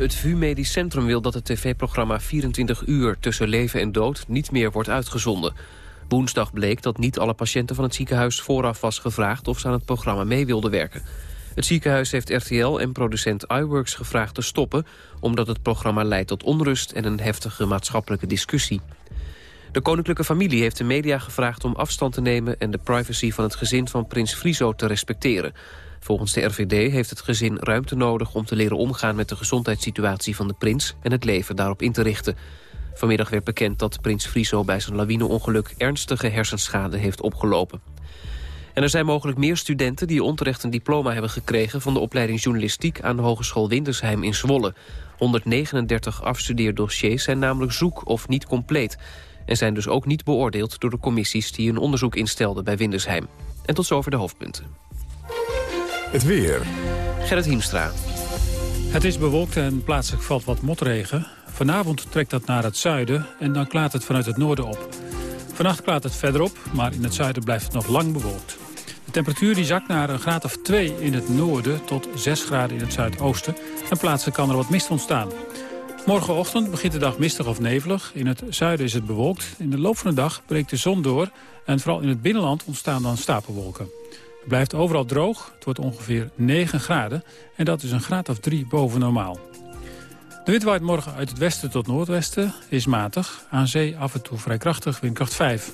Het VU Medisch Centrum wil dat het tv-programma 24 uur tussen leven en dood niet meer wordt uitgezonden. Woensdag bleek dat niet alle patiënten van het ziekenhuis vooraf was gevraagd of ze aan het programma mee wilden werken. Het ziekenhuis heeft RTL en producent iWorks gevraagd te stoppen... omdat het programma leidt tot onrust en een heftige maatschappelijke discussie. De koninklijke familie heeft de media gevraagd om afstand te nemen... en de privacy van het gezin van prins Friso te respecteren. Volgens de RVD heeft het gezin ruimte nodig om te leren omgaan met de gezondheidssituatie van de prins en het leven daarop in te richten. Vanmiddag werd bekend dat prins Friso bij zijn lawineongeluk ernstige hersenschade heeft opgelopen. En er zijn mogelijk meer studenten die onterecht een diploma hebben gekregen van de opleiding journalistiek aan de Hogeschool Windersheim in Zwolle. 139 afstudeerdossiers zijn namelijk zoek of niet compleet en zijn dus ook niet beoordeeld door de commissies die een onderzoek instelden bij Windersheim. En tot zover de hoofdpunten. Het weer. Gerrit Hiemstra. Het is bewolkt en plaatselijk valt wat motregen. Vanavond trekt dat naar het zuiden en dan klaart het vanuit het noorden op. Vannacht klaart het verder op, maar in het zuiden blijft het nog lang bewolkt. De temperatuur die zakt naar een graad of 2 in het noorden tot 6 graden in het zuidoosten. En plaatselijk kan er wat mist ontstaan. Morgenochtend begint de dag mistig of nevelig. In het zuiden is het bewolkt. In de loop van de dag breekt de zon door. En vooral in het binnenland ontstaan dan stapelwolken. Het blijft overal droog. Het wordt ongeveer 9 graden. En dat is een graad of 3 boven normaal. De wind waait morgen uit het westen tot noordwesten. Is matig. Aan zee af en toe vrij krachtig, windkracht 5.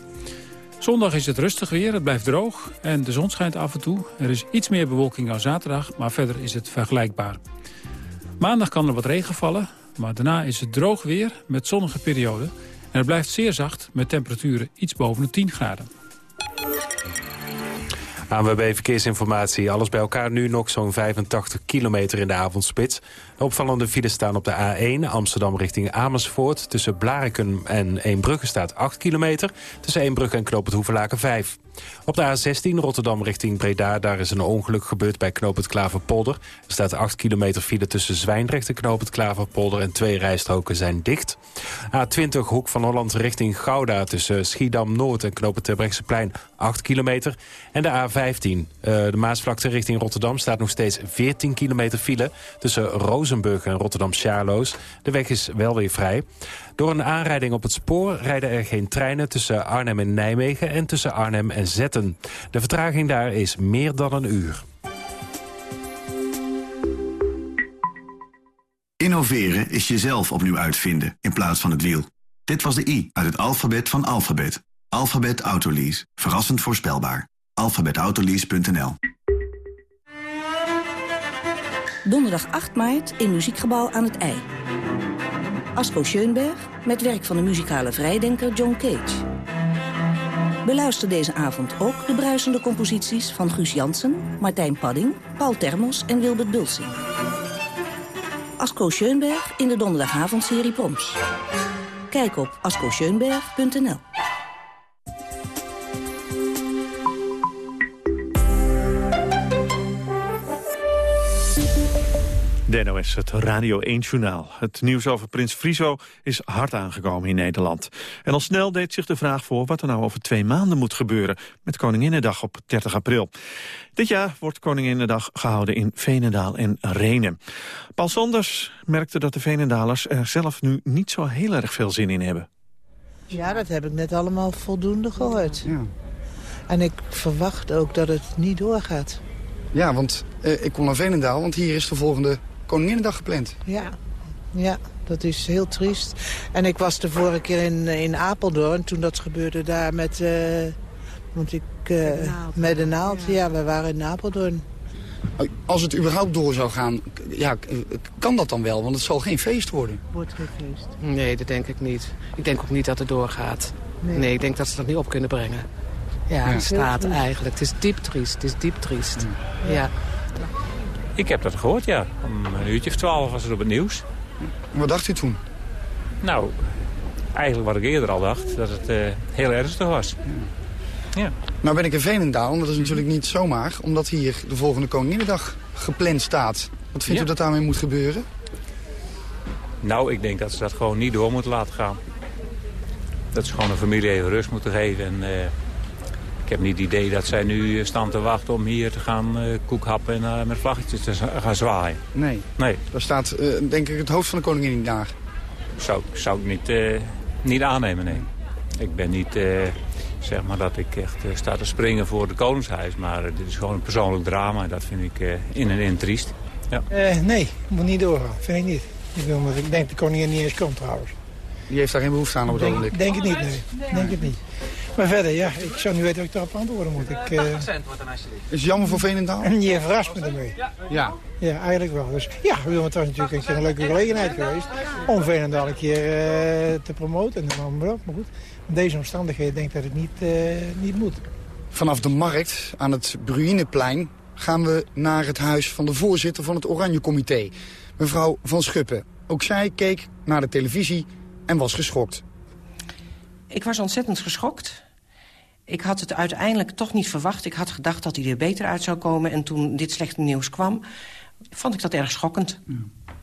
Zondag is het rustig weer, het blijft droog en de zon schijnt af en toe. Er is iets meer bewolking dan zaterdag, maar verder is het vergelijkbaar. Maandag kan er wat regen vallen, maar daarna is het droog weer met zonnige perioden. En het blijft zeer zacht met temperaturen iets boven de 10 graden. ANWB Verkeersinformatie. Alles bij elkaar nu nog zo'n 85 kilometer in de avondspits. De opvallende files staan op de A1 Amsterdam richting Amersfoort. Tussen Blarikum en Eembrugge staat 8 kilometer. Tussen Eembrugge en Knoop het Hoevelaken 5. Op de A16 Rotterdam richting Breda, daar is een ongeluk gebeurd bij Knoop het Klaverpolder. Er staat 8 kilometer file tussen Zwijndrecht en Knoop het Klaverpolder en twee rijstroken zijn dicht. A20 Hoek van Holland richting Gouda tussen Schiedam Noord en Knoop het Terbrechtseplein 8 kilometer. En de A15 uh, de Maasvlakte richting Rotterdam staat nog steeds 14 kilometer file tussen Rozenburg en Rotterdam-Charloes. De weg is wel weer vrij. Door een aanrijding op het spoor rijden er geen treinen tussen Arnhem en Nijmegen en tussen Arnhem en Zetten. De vertraging daar is meer dan een uur. Innoveren is jezelf opnieuw uitvinden in plaats van het wiel. Dit was de I uit het alfabet van alfabet. Alphabet Autolease. Verrassend voorspelbaar. alphabetautolease.nl Donderdag 8 maart in Muziekgebouw aan het IJ. Asko Schoenberg met werk van de muzikale vrijdenker John Cage. Beluister deze avond ook de bruisende composities van Guus Jansen, Martijn Padding, Paul Termos en Wilbert Bulsing. Asko Schoenberg in de donderdagavondserie Proms. Kijk op askoschoenberg.nl. De NOS, het Radio 1-journaal. Het nieuws over Prins Friso is hard aangekomen in Nederland. En al snel deed zich de vraag voor wat er nou over twee maanden moet gebeuren... met Koninginnedag op 30 april. Dit jaar wordt Koninginnedag gehouden in Veenendaal en Renen. Paul Sanders merkte dat de Veenendalers er zelf nu niet zo heel erg veel zin in hebben. Ja, dat heb ik net allemaal voldoende gehoord. Ja. En ik verwacht ook dat het niet doorgaat. Ja, want uh, ik kom naar Veenendaal, want hier is de volgende Koninginnedag gepland. Ja, ja, dat is heel triest. En ik was de vorige keer in, in Apeldoorn, toen dat gebeurde daar met... Uh, want ik, uh, met de naald. Met de naald, ja. ja. we waren in Apeldoorn. Als het überhaupt door zou gaan, ja, kan dat dan wel? Want het zal geen feest worden. Wordt geen feest. Nee, dat denk ik niet. Ik denk ook niet dat het doorgaat. Nee, nee ik denk dat ze dat niet op kunnen brengen. Ja, ja. het staat eigenlijk. Het is diep triest. Het is diep triest. ja. ja. Ik heb dat gehoord, ja. Om een uurtje of twaalf was het op het nieuws. Wat dacht u toen? Nou, eigenlijk wat ik eerder al dacht, dat het uh, heel ernstig was. Ja. ja. Nou ben ik in Veenendaal, en dat is natuurlijk niet zomaar... omdat hier de volgende Koninginnedag gepland staat. Wat vindt ja. u dat daarmee moet gebeuren? Nou, ik denk dat ze dat gewoon niet door moeten laten gaan. Dat ze gewoon een familie even rust moeten geven. En, uh, Ik heb niet het idee dat zij nu staan te wachten om hier te gaan uh, koekhappen en uh, met vlaggetjes te gaan zwaaien. Nee. nee. Daar staat uh, denk ik het hoofd van de koningin niet daar. Zou, zou ik niet, niet aannemen, nee. Ik ben niet, zeg maar, dat ik echt sta te springen voor het koningshuis. Maar dit is gewoon een persoonlijk drama en dat vind ik in en in triest. Ja. nee, moet niet doorgaan. Vind ik niet. Ik, wil, ik denk dat de koningin niet eens komt trouwens. Die heeft daar geen behoefte aan op het denk, ogenblik? Denk het niet, nee. Denk het niet. Maar verder, ja, ik zou niet weten wat ik daarop antwoorden moet. Ik, uh... Is het jammer voor Veenendaal? En je verrast me ermee. Ja. Ja, eigenlijk wel. Dus ja, het was natuurlijk een, keer een leuke gelegenheid geweest om Veenendaal een keer uh, te promoten. En maar goed, in deze omstandigheden denk ik dat het niet, uh, niet moet. Vanaf de markt aan het Bruineplein gaan we naar het huis van de voorzitter van het Oranje Comité. Mevrouw Van Schuppen. Ook zij keek naar de televisie en was geschokt. Ik was ontzettend geschokt. Ik had het uiteindelijk toch niet verwacht. Ik had gedacht dat hij er beter uit zou komen. En toen dit slechte nieuws kwam, vond ik dat erg schokkend. Ja.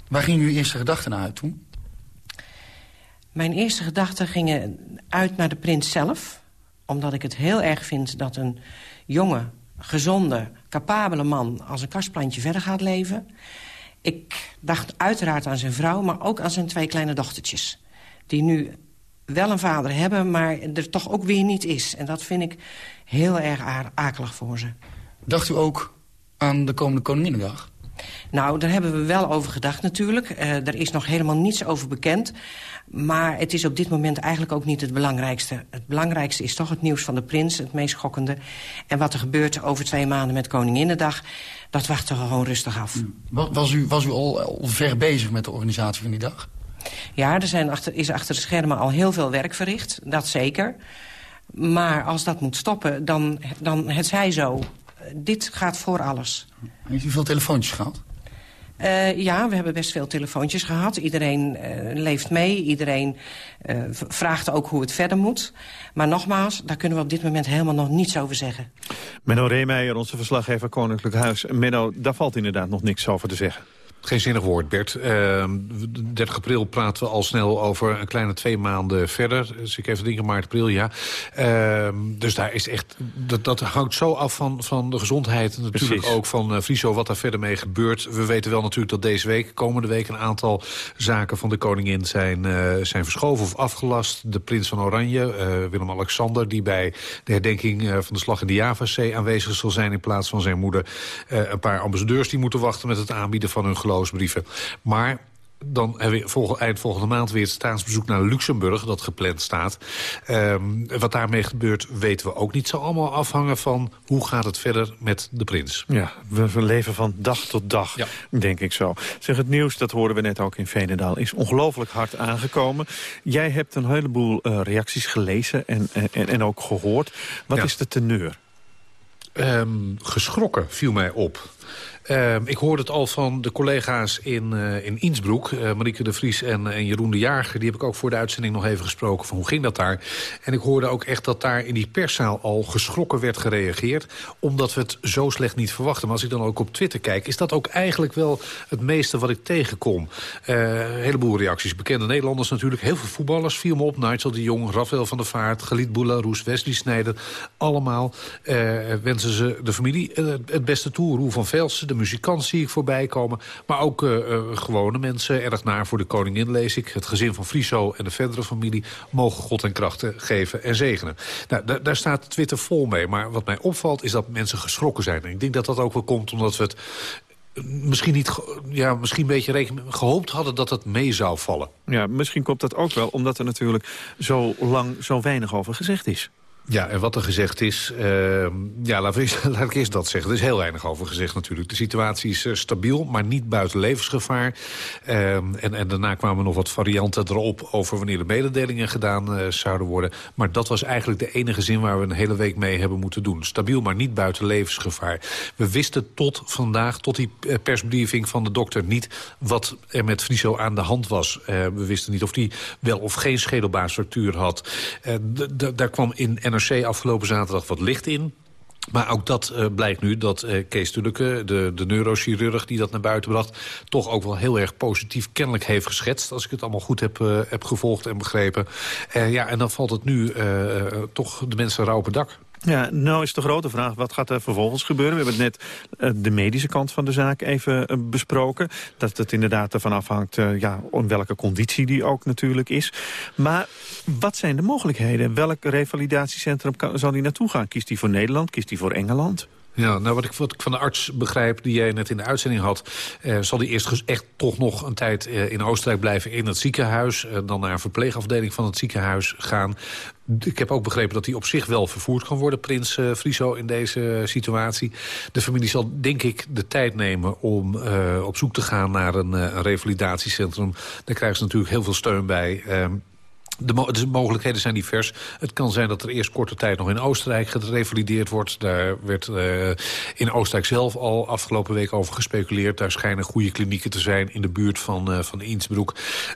Waar gingen uw eerste gedachten naar uit toen? Mijn eerste gedachten gingen uit naar de prins zelf. Omdat ik het heel erg vind dat een jonge, gezonde, capabele man... als een kastplantje verder gaat leven. Ik dacht uiteraard aan zijn vrouw, maar ook aan zijn twee kleine dochtertjes. Die nu wel een vader hebben, maar er toch ook weer niet is. En dat vind ik heel erg akelig voor ze. Dacht u ook aan de komende Koninginnedag? Nou, daar hebben we wel over gedacht natuurlijk. Uh, er is nog helemaal niets over bekend. Maar het is op dit moment eigenlijk ook niet het belangrijkste. Het belangrijkste is toch het nieuws van de prins, het meest schokkende. En wat er gebeurt over twee maanden met Koninginnedag... dat wachten we gewoon rustig af. Was u, was u al, al ver bezig met de organisatie van die dag? Ja, er zijn achter, is achter de schermen al heel veel werk verricht, dat zeker. Maar als dat moet stoppen, dan, dan het zij zo. Dit gaat voor alles. Heeft u veel telefoontjes gehad? Uh, ja, we hebben best veel telefoontjes gehad. Iedereen uh, leeft mee, iedereen uh, vraagt ook hoe het verder moet. Maar nogmaals, daar kunnen we op dit moment helemaal nog niets over zeggen. Menno Reemeijer, onze verslaggever Koninklijk Huis. Menno, daar valt inderdaad nog niks over te zeggen. Geen zinnig woord, Bert. Uh, 30 april praten we al snel over een kleine twee maanden verder. Dus ik even denken, maart, april, ja. Uh, dus daar is echt, dat, dat hangt zo af van, van de gezondheid. En natuurlijk Precies. ook van uh, Friso, wat daar verder mee gebeurt. We weten wel natuurlijk dat deze week, komende week... een aantal zaken van de koningin zijn, uh, zijn verschoven of afgelast. De prins van Oranje, uh, Willem-Alexander... die bij de herdenking van de slag in de Javazee aanwezig zal zijn... in plaats van zijn moeder. Een paar ambassadeurs die moeten wachten met het aanbieden van hun geloof Maar dan hebben we volgend, eind volgende maand weer het staatsbezoek naar Luxemburg... dat gepland staat. Um, wat daarmee gebeurt weten we ook niet. Zal allemaal afhangen van hoe gaat het verder met de prins. Ja, we leven van dag tot dag, ja. denk ik zo. Zeg, het nieuws, dat hoorden we net ook in Veenendaal... is ongelooflijk hard aangekomen. Jij hebt een heleboel uh, reacties gelezen en, en, en ook gehoord. Wat ja. is de teneur? Um, geschrokken viel mij op. Uh, ik hoorde het al van de collega's in, uh, in Innsbruck. Uh, Marieke de Vries en, en Jeroen de Jager. Die heb ik ook voor de uitzending nog even gesproken. Van hoe ging dat daar? En ik hoorde ook echt dat daar in die perszaal al geschrokken werd gereageerd. Omdat we het zo slecht niet verwachten. Maar als ik dan ook op Twitter kijk... is dat ook eigenlijk wel het meeste wat ik tegenkom. Een heleboel reacties. Bekende Nederlanders natuurlijk. Heel veel voetballers viel me op. Nigel de Jong, Rafael van der Vaart, Galit Boularoes, Wesley Snijder. Allemaal wensen ze de familie het beste toe. Roel van Velsen, de muzikant zie ik voorbij komen. Maar ook uh, uh, gewone mensen, erg naar voor de koningin lees ik. Het gezin van Friso en de verdere familie mogen God en krachten geven en zegenen. Nou, daar staat Twitter vol mee. Maar wat mij opvalt is dat mensen geschrokken zijn. Ik denk dat dat ook wel komt omdat we het misschien niet, ja, misschien een beetje reken, gehoopt hadden dat het mee zou vallen. Ja, misschien komt dat ook wel omdat er natuurlijk zo lang zo weinig over gezegd is. Ja, en wat er gezegd is... Uh, ja, laat ik, laat ik eerst dat zeggen. Er is heel weinig over gezegd natuurlijk. De situatie is uh, stabiel, maar niet buiten levensgevaar. Uh, en, en daarna kwamen nog wat varianten erop... over wanneer de mededelingen gedaan uh, zouden worden. Maar dat was eigenlijk de enige zin waar we een hele week mee hebben moeten doen. Stabiel, maar niet buiten levensgevaar. We wisten tot vandaag, tot die persbriefing van de dokter... niet wat er met Friso aan de hand was. we wisten niet of hij wel of geen schedelbaansfractuur had. daar kwam in NRC afgelopen zaterdag wat licht in. Maar ook dat uh, blijkt nu dat uh, Kees Tulleke, de, de neurochirurg die dat naar buiten bracht... toch ook wel heel erg positief kennelijk heeft geschetst... als ik het allemaal goed heb, uh, heb gevolgd en begrepen. ja, en dan valt het nu toch de mensen rauw op het dak. Ja, nou is de grote vraag, wat gaat er vervolgens gebeuren? We hebben net uh, de medische kant van de zaak even uh, besproken. Dat het inderdaad ervan afhangt uh, ja, om welke conditie die ook natuurlijk is. Maar wat zijn de mogelijkheden? Welk revalidatiecentrum kan, zal die naartoe gaan? Kiest hij voor Nederland? Kiest hij voor Engeland? Ja, nou wat ik, wat ik van de arts begrijp die jij net in de uitzending had... Eh, zal die eerst echt toch nog een tijd eh, in Oostenrijk blijven in het ziekenhuis. Eh, dan naar een verpleegafdeling van het ziekenhuis gaan. Ik heb ook begrepen dat hij op zich wel vervoerd kan worden, prins uh, Friso, in deze situatie. De familie zal denk ik de tijd nemen om uh, op zoek te gaan naar een, uh, een revalidatiecentrum. Daar krijgen ze natuurlijk heel veel steun bij. Ehm, de, mo de, mogelijkheden zijn divers. Het kan zijn dat er eerst korte tijd nog in Oostenrijk gerevalideerd wordt. Daar werd uh, in Oostenrijk zelf al afgelopen week over gespeculeerd. Daar schijnen goede klinieken te zijn in de buurt van, uh, van Innsbruck.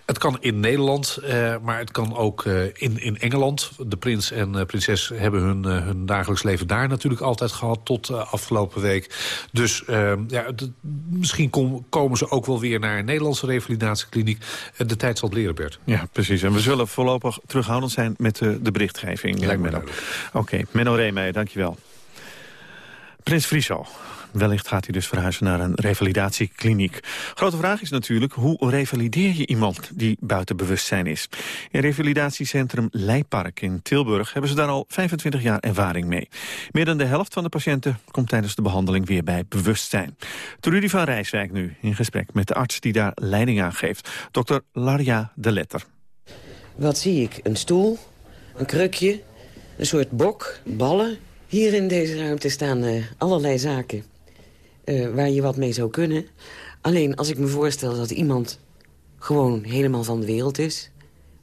Het kan in Nederland, uh, maar het kan ook in, in Engeland. De prins en prinses hebben hun, hun dagelijks leven daar natuurlijk altijd gehad... tot afgelopen week. Dus ja, misschien kom, komen ze ook wel weer naar een Nederlandse revalidatiekliniek. de tijd zal het leren, Bert. Ja, precies. En we zullen voorlopig terughoudend zijn met de, de berichtgeving, lijkt me Oké, okay. Menno Reemeijer, dankjewel. Prins Friso. Wellicht gaat hij dus verhuizen naar een revalidatiekliniek. Grote vraag is natuurlijk, hoe revalideer je iemand die buiten bewustzijn is? In revalidatiecentrum Leipark in Tilburg hebben ze daar al 25 jaar ervaring mee. Meer dan de helft van de patiënten komt tijdens de behandeling weer bij bewustzijn. Trudy van Rijswijk nu in gesprek met de arts die daar leiding aan geeft. Dokter Laria de Letter. Wat zie ik? Een stoel, een krukje, een soort bok, ballen. Hier in deze ruimte staan uh, allerlei zaken uh, waar je wat mee zou kunnen. Alleen als ik me voorstel dat iemand gewoon helemaal van de wereld is...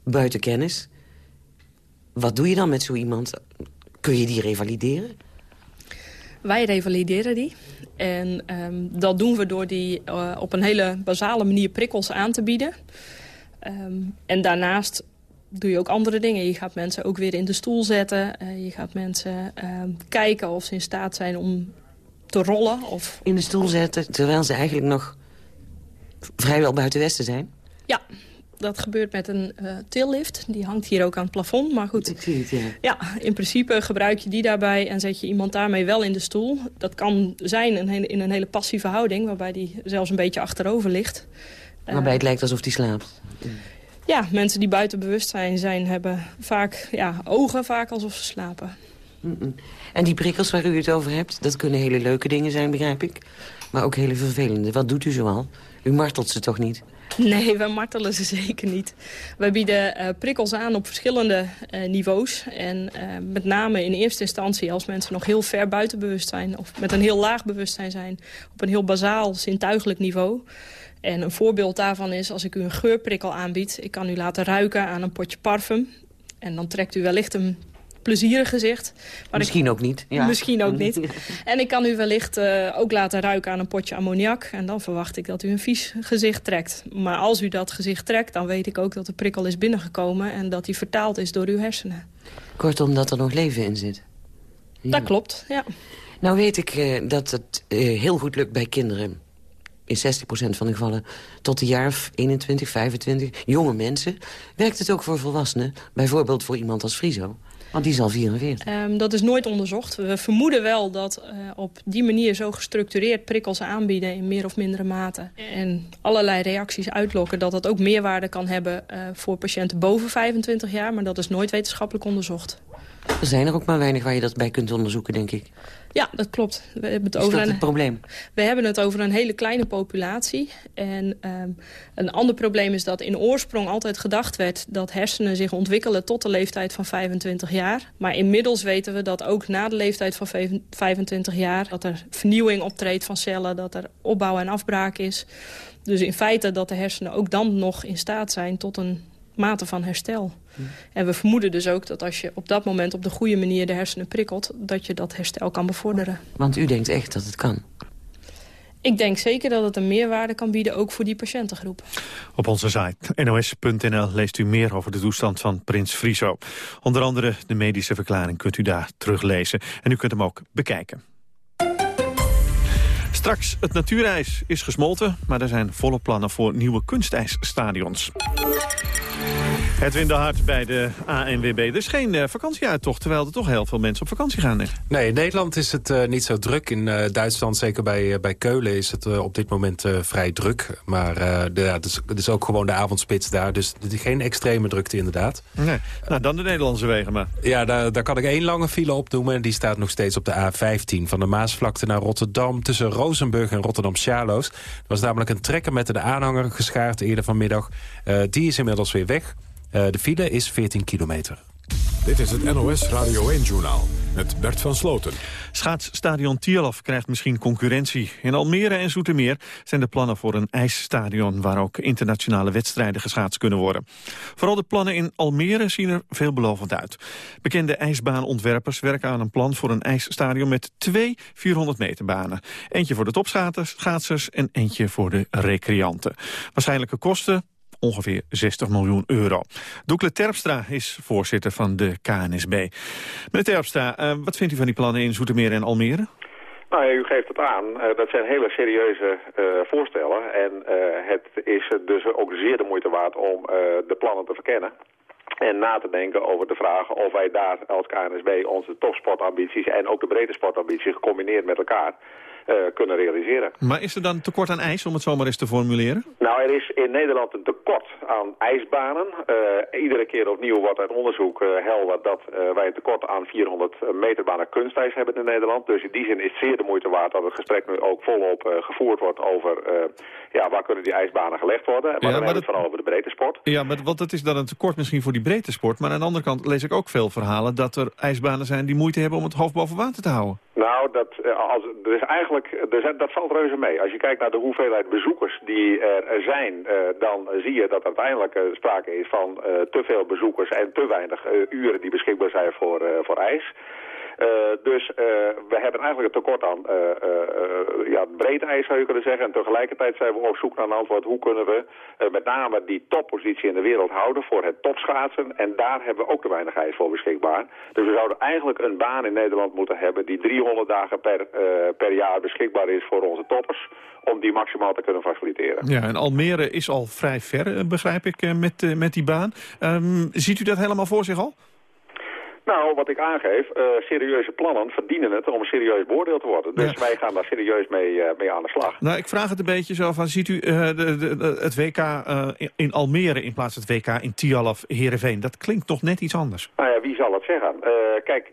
buiten kennis, wat doe je dan met zo iemand? Kun je die revalideren? Wij revalideren die. En um, dat doen we door die uh, op een hele basale manier prikkels aan te bieden. Um, en daarnaast doe je ook andere dingen. Je gaat mensen ook weer in de stoel zetten. Uh, je gaat mensen uh, kijken of ze in staat zijn om te rollen. Of... In de stoel zetten, terwijl ze eigenlijk nog vrijwel buiten Westen zijn? Ja, dat gebeurt met een uh, tillift. Die hangt hier ook aan het plafond. Maar goed, Ik zie het, ja. ja, in principe gebruik je die daarbij en zet je iemand daarmee wel in de stoel. Dat kan zijn in een, in een hele passieve houding, waarbij die zelfs een beetje achterover ligt. Waarbij het lijkt alsof die slaapt. Ja, mensen die buiten bewustzijn zijn hebben vaak ja, ogen vaak alsof ze slapen. Mm -mm. En die prikkels waar u het over hebt, dat kunnen hele leuke dingen zijn, begrijp ik. Maar ook hele vervelende. Wat doet u zoal? U martelt ze toch niet? Nee, we martelen ze zeker niet. We bieden uh, prikkels aan op verschillende uh, niveaus. En uh, met name in eerste instantie als mensen nog heel ver buiten bewustzijn... of met een heel laag bewustzijn zijn, op een heel bazaal zintuigelijk niveau... En een voorbeeld daarvan is als ik u een geurprikkel aanbied. Ik kan u laten ruiken aan een potje parfum. En dan trekt u wellicht een plezierig gezicht. Maar misschien ik, ook niet. Ja. Misschien ook niet. En ik kan u wellicht uh, ook laten ruiken aan een potje ammoniak. En dan verwacht ik dat u een vies gezicht trekt. Maar als u dat gezicht trekt, dan weet ik ook dat de prikkel is binnengekomen... en dat die vertaald is door uw hersenen. Kortom, dat er nog leven in zit. Ja. Dat klopt, ja. Nou weet ik uh, dat het uh, heel goed lukt bij kinderen in 60% van de gevallen tot de jaar of 21, 25, jonge mensen. Werkt het ook voor volwassenen? Bijvoorbeeld voor iemand als Friso? Want die is al 44. Um, dat is nooit onderzocht. We vermoeden wel dat uh, op die manier zo gestructureerd prikkels aanbieden... in meer of mindere mate. En allerlei reacties uitlokken dat dat ook meerwaarde kan hebben... Uh, voor patiënten boven 25 jaar. Maar dat is nooit wetenschappelijk onderzocht. Er zijn er ook maar weinig waar je dat bij kunt onderzoeken, denk ik. Ja, dat klopt. We hebben het is over dat een, het probleem? We hebben het over een hele kleine populatie. En um, een ander probleem is dat in oorsprong altijd gedacht werd... dat hersenen zich ontwikkelen tot de leeftijd van 25 jaar. Maar inmiddels weten we dat ook na de leeftijd van 25 jaar... dat er vernieuwing optreedt van cellen, dat er opbouw en afbraak is. Dus in feite dat de hersenen ook dan nog in staat zijn tot een mate van herstel. En we vermoeden dus ook dat als je op dat moment op de goede manier de hersenen prikkelt... dat je dat herstel kan bevorderen. Want u denkt echt dat het kan? Ik denk zeker dat het een meerwaarde kan bieden, ook voor die patiëntengroep. Op onze site nos.nl leest u meer over de toestand van prins Friso. Onder andere de medische verklaring kunt u daar teruglezen. En u kunt hem ook bekijken. Straks, het natuurijs is gesmolten, maar er zijn volle plannen voor nieuwe kunstijsstadions. Edwin de Hart bij de ANWB. Er is geen uh, vakantieuittocht, terwijl er toch heel veel mensen op vakantie gaan. Hè? Nee, in Nederland is het uh, niet zo druk. In uh, Duitsland, zeker bij, bij Keulen, is het op dit moment vrij druk. Maar de, ja, het, is, het, is, ook gewoon de avondspits daar. Dus is geen extreme drukte inderdaad. Nee. Nou, dan de Nederlandse wegen maar. Ja, daar, daar kan ik één lange file opnoemen. Die staat nog steeds op de A15. Van de Maasvlakte naar Rotterdam tussen Rozenburg en Rotterdam-Sjaloos. Er was namelijk een trekker met een aanhanger geschaard eerder vanmiddag. die is inmiddels weer weg. Uh, de file is 14 kilometer. Dit is het NOS Radio 1-journaal met Bert van Sloten. Schaatsstadion Tialaf krijgt misschien concurrentie. In Almere en Zoetermeer zijn de plannen voor een ijsstadion... waar ook internationale wedstrijden geschaatst kunnen worden. Vooral de plannen in Almere zien er veelbelovend uit. Bekende ijsbaanontwerpers werken aan een plan voor een ijsstadion... met twee 400 meter banen. Eentje voor de topschaatsers en eentje voor de recreanten. Waarschijnlijke kosten ongeveer 60 miljoen euro. Doekle Terpstra is voorzitter van de KNSB. Meneer Terpstra, uh, wat vindt u van die plannen in Zoetermeer en Almere? Nou u geeft het aan. Uh, dat zijn hele serieuze uh, voorstellen. En het is dus ook zeer de moeite waard om de plannen te verkennen. En na te denken over de vraag of wij daar als KNSB onze topsportambities en ook de breedte sportambities gecombineerd met elkaar uh, kunnen realiseren. Maar is er dan tekort aan ijs, om het zo maar eens te formuleren? Nou, er is in Nederland een tekort aan ijsbanen. Uh, iedere keer opnieuw wordt uit onderzoek uh, helder dat wij een tekort aan 400 meterbanen kunstijs hebben in Nederland. Dus in die zin is het zeer de moeite waard dat het gesprek nu ook volop gevoerd wordt over ja, waar kunnen die ijsbanen gelegd worden. Maar ja, dan hebben we het vooral over de breedte sport. Ja, maar, want het is dan een tekort misschien voor die breedte sport. Maar aan de andere kant lees ik ook veel verhalen dat er ijsbanen zijn die moeite hebben om het hoofd boven water te houden. Nou, dat, als, er is eigenlijk, zijn, dat valt reuze mee. Als je kijkt naar de hoeveelheid bezoekers die er zijn, uh, dan zie je dat uiteindelijk uh, sprake is van te veel bezoekers en te weinig uren die beschikbaar zijn voor, voor ijs. Uh, dus uh, we hebben eigenlijk een tekort aan uh, ja, breed ijs zou je kunnen zeggen. En tegelijkertijd zijn we op zoek naar een antwoord. Hoe kunnen we met name die toppositie in de wereld houden voor het topschaatsen. En daar hebben we ook te weinig ijs voor beschikbaar. Dus we zouden eigenlijk een baan in Nederland moeten hebben die 300 dagen per, per jaar beschikbaar is voor onze toppers. Om die maximaal te kunnen faciliteren. Ja, en Almere is al vrij ver, begrijp ik, met, met die baan. Um, ziet u dat helemaal voor zich al? Nou, wat ik aangeef, uh, serieuze plannen verdienen het om serieus beoordeeld te worden. Dus wij gaan daar serieus mee, uh, mee aan de slag. Nou, ik vraag het een beetje zo van, ziet u uh, de, de, het WK in Almere in plaats van het WK in Tialaf, Heerenveen? Dat klinkt toch net iets anders? Nou ja, wie zal het zeggen? kijk,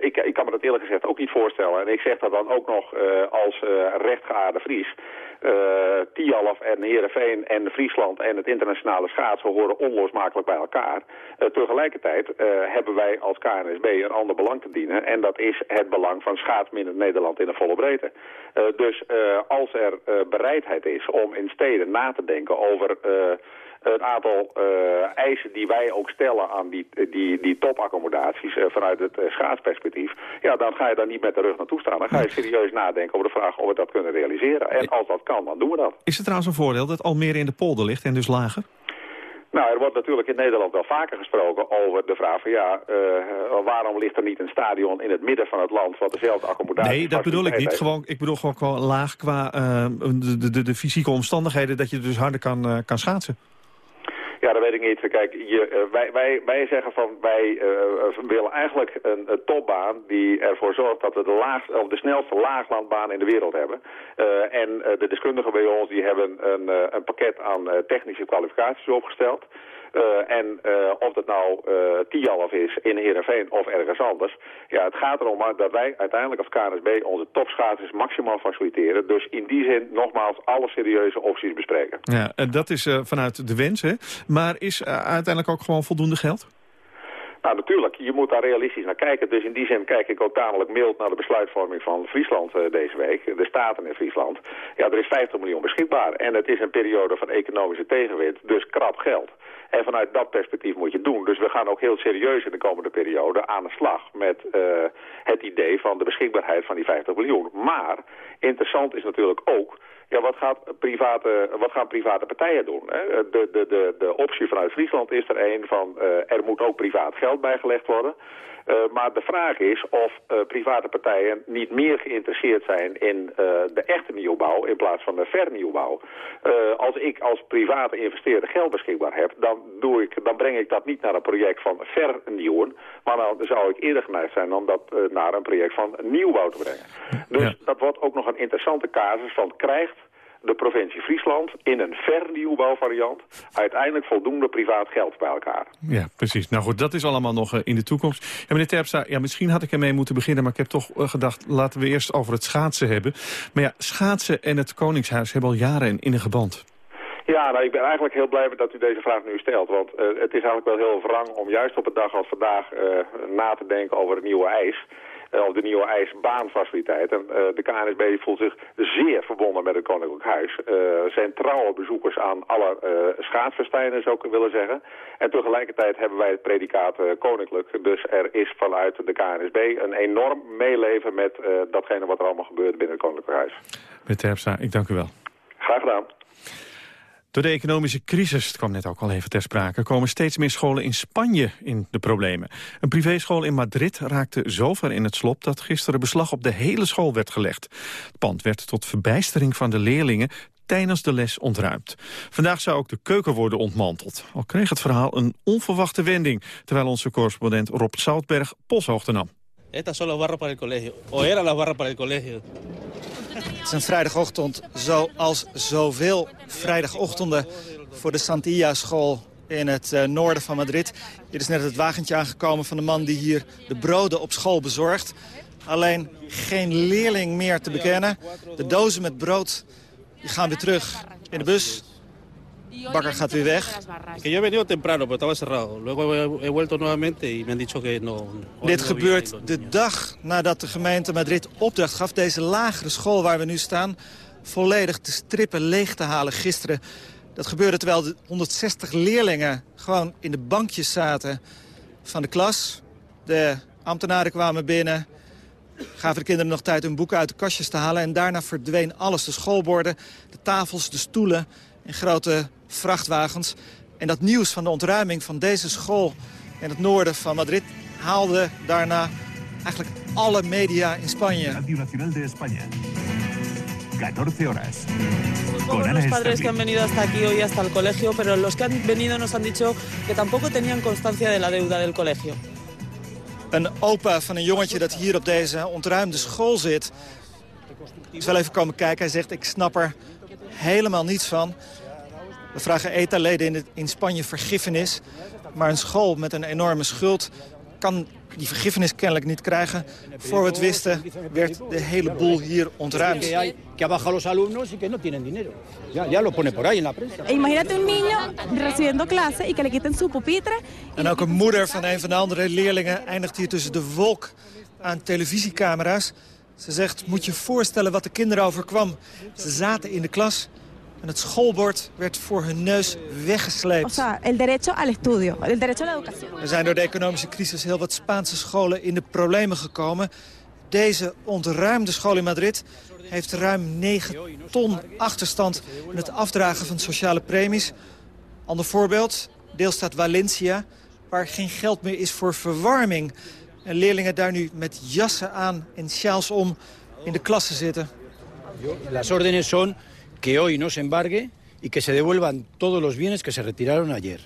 ik, ik kan me dat eerlijk gezegd ook niet voorstellen. En ik zeg dat dan ook nog als rechtgeaarde Fries. Uh, Tialf en Heerenveen en Friesland en het internationale schaatsen horen onlosmakelijk bij elkaar. Uh, tegelijkertijd uh, hebben wij als KNSB een ander belang te dienen. En dat is het belang van schaatsmin in Nederland in de volle breedte. dus als er bereidheid is om in steden na te denken over een aantal uh, eisen die wij ook stellen aan die, die, die topaccommodaties uh, vanuit het uh, schaatsperspectief, ja, dan ga je daar niet met de rug naartoe staan. Dan ga je serieus nadenken over de vraag of we dat kunnen realiseren. En als dat kan, dan doen we dat. Is het trouwens een voordeel dat Almere in de polder ligt en dus lager? Nou, er wordt natuurlijk in Nederland wel vaker gesproken over de vraag van ja, uh, waarom ligt er niet een stadion in het midden van het land wat dezelfde accommodatie Nee, dat bedoel ik niet. Gewoon, ik bedoel gewoon, gewoon laag qua uh, de, de, de, fysieke omstandigheden dat je dus harder kan, uh, kan schaatsen. Ja, dat weet ik niet. Kijk, je, uh, wij, wij, wij zeggen van wij uh, willen eigenlijk een, een, topbaan die ervoor zorgt dat we de, laag, of de snelste laaglandbaan in de wereld hebben. En de deskundigen bij ons die hebben een, een pakket aan technische kwalificaties opgesteld. Uh, en uh, of dat nou uh, Tialf is in Heerenveen of ergens anders. Ja, het gaat erom dat wij uiteindelijk als KNSB onze topschaatsers maximaal faciliteren. Dus in die zin nogmaals alle serieuze opties bespreken. Ja, en dat is vanuit de wens, hè? Maar is uiteindelijk ook gewoon voldoende geld? Nou, natuurlijk. Je moet daar realistisch naar kijken. Dus in die zin kijk ik ook tamelijk mild naar de besluitvorming van Friesland uh, deze week. De Staten in Friesland. Ja, er is 50 miljoen beschikbaar. En het is een periode van economische tegenwind. Dus krap geld. En vanuit dat perspectief moet je het doen. Dus we gaan ook heel serieus in de komende periode aan de slag met uh, het idee van de beschikbaarheid van die 50 miljoen. Maar interessant is natuurlijk ook ja, wat, gaat private, wat gaan private partijen doen? Hè? De, de, de, de optie vanuit Friesland is er een van er moet ook privaat geld bijgelegd worden. Uh, maar de vraag is of uh, private partijen niet meer geïnteresseerd zijn in de echte nieuwbouw in plaats van de vernieuwbouw. als ik als private investeerder geld beschikbaar heb, dan, doe ik, dan breng ik dat niet naar een project van vernieuwen, maar dan zou ik eerder geneigd zijn om dat naar een project van nieuwbouw te brengen. Dus ja. dat wordt ook nog een interessante casus van krijgt de provincie Friesland in een vernieuwbouwvariant uiteindelijk voldoende privaat geld bij elkaar. Ja, precies. Nou goed, dat is allemaal nog uh, in de toekomst. Ja, meneer Terpstra, ja, misschien had ik ermee moeten beginnen... maar ik heb toch uh, gedacht, laten we eerst over het schaatsen hebben. Maar ja, schaatsen en het Koningshuis hebben al jaren een innige band. Ja, nou, ik ben eigenlijk heel blij dat u deze vraag nu stelt. Want uh, het is eigenlijk wel heel wrang om juist op een dag als vandaag na te denken over het nieuwe ijs uh, of de nieuwe ijsbaanfaciliteit. En uh, de KNSB voelt zich zeer verbonden met het Koninklijk Huis. Zijn trouwe bezoekers aan alle schaatsfestijnen, zou ik willen zeggen. En tegelijkertijd hebben wij het predicaat koninklijk. Dus er is vanuit de KNSB een enorm meeleven met datgene wat er allemaal gebeurt binnen het Koninklijk Huis. Meneer Terpstra, ik dank u wel. Graag gedaan. Door de economische crisis, het kwam net ook al even ter sprake... komen steeds meer scholen in Spanje in de problemen. Een privéschool in Madrid raakte zo ver in het slop... dat gisteren beslag op de hele school werd gelegd. Het pand werd tot verbijstering van de leerlingen tijdens de les ontruimd. Vandaag zou ook de keuken worden ontmanteld. Al kreeg het verhaal een onverwachte wending... terwijl onze correspondent Rob Zoutberg polshoogte nam. Esta son las barras para el colegio. O era las barras para el colegio. Het is een vrijdagochtend zoals zoveel vrijdagochtenden voor de Santilla-school in het uh, noorden van Madrid. Hier is net het wagentje aangekomen van de man die hier de broden op school bezorgt. Alleen geen leerling meer te bekennen. De dozen met brood die gaan weer terug in de bus. Bakker gaat weer weg. Que yo he venido temprano, pero estaba cerrado. Luego he vuelto nuevamente y me han dicho que no... Dit gebeurt de dag nadat de gemeente Madrid opdracht gaf... deze lagere school waar we nu staan... volledig te strippen, leeg te halen gisteren. Dat gebeurde terwijl de 160 leerlingen gewoon in de bankjes zaten van de klas. De ambtenaren kwamen binnen, gaven de kinderen nog tijd hun boeken uit de kastjes te halen... en daarna verdween alles, de schoolborden, de tafels, de stoelen in grote vrachtwagens. En dat nieuws van de ontruiming van deze school in het noorden van Madrid... haalde daarna eigenlijk alle media in Spanje. los padres que han venido hasta aquí hoy, hasta el colegio, pero los que han venido nos han dicho que tampoco tenían constancia de la deuda del colegio. Een opa van een jongetje dat hier op deze ontruimde school zit... is wel even komen kijken. Hij zegt, ik snap er helemaal niets van. We vragen ETA-leden in, in Spanje vergiffenis. Maar een school met een enorme schuld kan die vergiffenis kennelijk niet krijgen. Voor we het wisten werd de hele boel hier ontruimd. Imagínate un niño recibiendo clase y que le quiten su pupitre. En ook een moeder van een van de andere leerlingen eindigt hier tussen de wolk aan televisiecamera's. Ze zegt, moet je voorstellen wat de kinderen overkwam. Ze zaten in de klas en het schoolbord werd voor hun neus weggesleept. Er zijn door de economische crisis heel wat Spaanse scholen in de problemen gekomen. Deze ontruimde school in Madrid heeft ruim 9 ton achterstand in het afdragen van sociale premies. Ander voorbeeld, deelstaat Valencia, waar geen geld meer is voor verwarming. En leerlingen daar nu met jassen aan en sjaals om in de klassen zitten. Las órdenes son que hoy no se embargue y que se devuelvan todos los bienes que se retiraron ayer.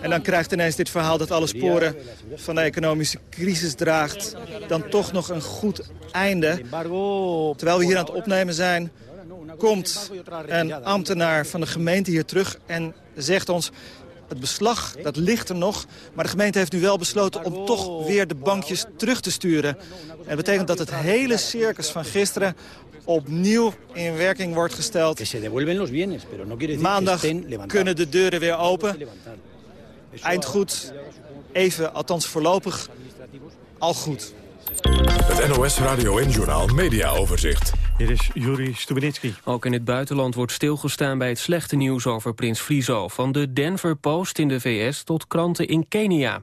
En dan krijgt ineens dit verhaal dat alle sporen van de economische crisis draagt... dan toch nog een goed einde. Terwijl we hier aan het opnemen zijn, komt een ambtenaar van de gemeente hier terug... en zegt ons, het beslag, dat ligt er nog. Maar de gemeente heeft nu wel besloten om toch weer de bankjes terug te sturen. En dat betekent dat het hele circus van gisteren opnieuw in werking wordt gesteld. Maandag kunnen de deuren weer open. Eind goed, even, althans voorlopig, al goed. Het NOS Radio en Journal Media Overzicht. Dit is Juri Stubenitski. Ook in het buitenland wordt stilgestaan bij het slechte nieuws over Prins Frizo. Van de Denver Post in de VS tot kranten in Kenia.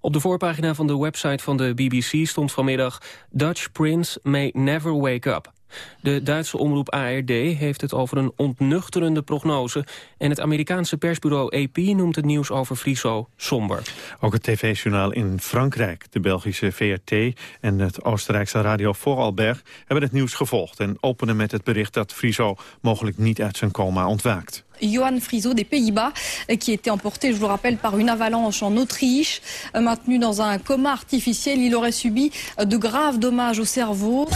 Op de voorpagina van de website van de BBC stond vanmiddag... Dutch Prince may never wake up. De Duitse omroep ARD heeft het over een ontnuchterende prognose... en het Amerikaanse persbureau AP noemt het nieuws over Friso somber. Ook het tv-journaal in Frankrijk, de Belgische VRT... en het Oostenrijkse radio Vorarlberg hebben het nieuws gevolgd... en openen met het bericht dat Friso mogelijk niet uit zijn coma ontwaakt. Johan Friso des Pays-Bas, euh, qui était emporté, je vous rappelle, par une avalanche en Autriche, euh, maintenu dans un coma artificiel. Il aurait subi euh, de graves dommages au cerveau.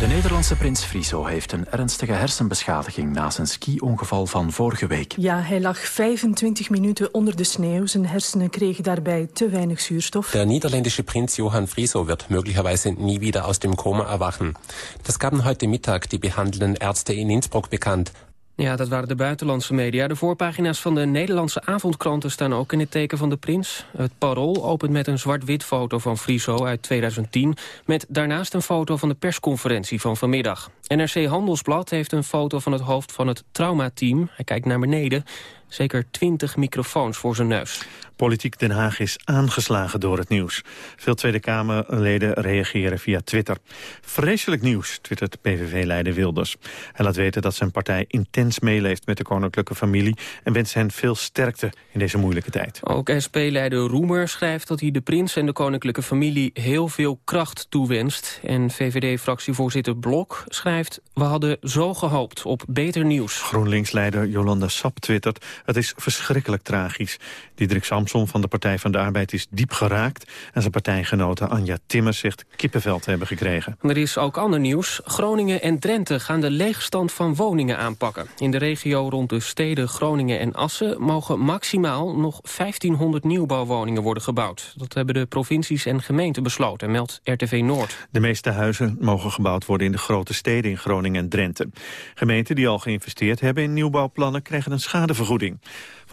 De Nederlandse prins Friso heeft een ernstige hersenbeschadiging na zijn ski-ongeval van vorige week. Ja, hij lag 25 minuten onder de sneeuw. Zijn hersenen kregen daarbij te weinig zuurstof. Der niederländische Prinz Johann Friso wird möglicherweise nie wieder aus dem Koma erwachen. Das gaben heute Mittag die behandelnden Ärzte in Innsbruck bekannt. Ja, dat waren de buitenlandse media. De voorpagina's van de Nederlandse avondkranten staan ook in het teken van de prins. Het Parool opent met een zwart-wit foto van Friso uit 2010... met daarnaast een foto van de persconferentie van vanmiddag. NRC Handelsblad heeft een foto van het hoofd van het traumateam. Hij kijkt naar beneden. Zeker twintig microfoons voor zijn neus. Politiek Den Haag is aangeslagen door het nieuws. Veel Tweede Kamerleden reageren via Twitter. Vreselijk nieuws, twittert PVV-leider Wilders. Hij laat weten dat zijn partij intens meeleeft met de koninklijke familie... en wenst hen veel sterkte in deze moeilijke tijd. Ook SP-leider Roemer schrijft dat hij de prins en de koninklijke familie... heel veel kracht toewenst. En VVD-fractievoorzitter Blok schrijft... we hadden zo gehoopt op beter nieuws. GroenLinks-leider Jolanda Sap twittert... het is verschrikkelijk tragisch. Diederik Samson van de Partij van de Arbeid is diep geraakt... en zijn partijgenote Anja Timmer zegt kippenvel te hebben gekregen. Er is ook ander nieuws. Groningen en Drenthe gaan de leegstand van woningen aanpakken. In de regio rond de steden Groningen en Assen... mogen maximaal nog 1500 nieuwbouwwoningen worden gebouwd. Dat hebben de provincies en gemeenten besloten, meldt RTV Noord. De meeste huizen mogen gebouwd worden in de grote steden in Groningen en Drenthe. Gemeenten die al geïnvesteerd hebben in nieuwbouwplannen... krijgen een schadevergoeding. vergoeding.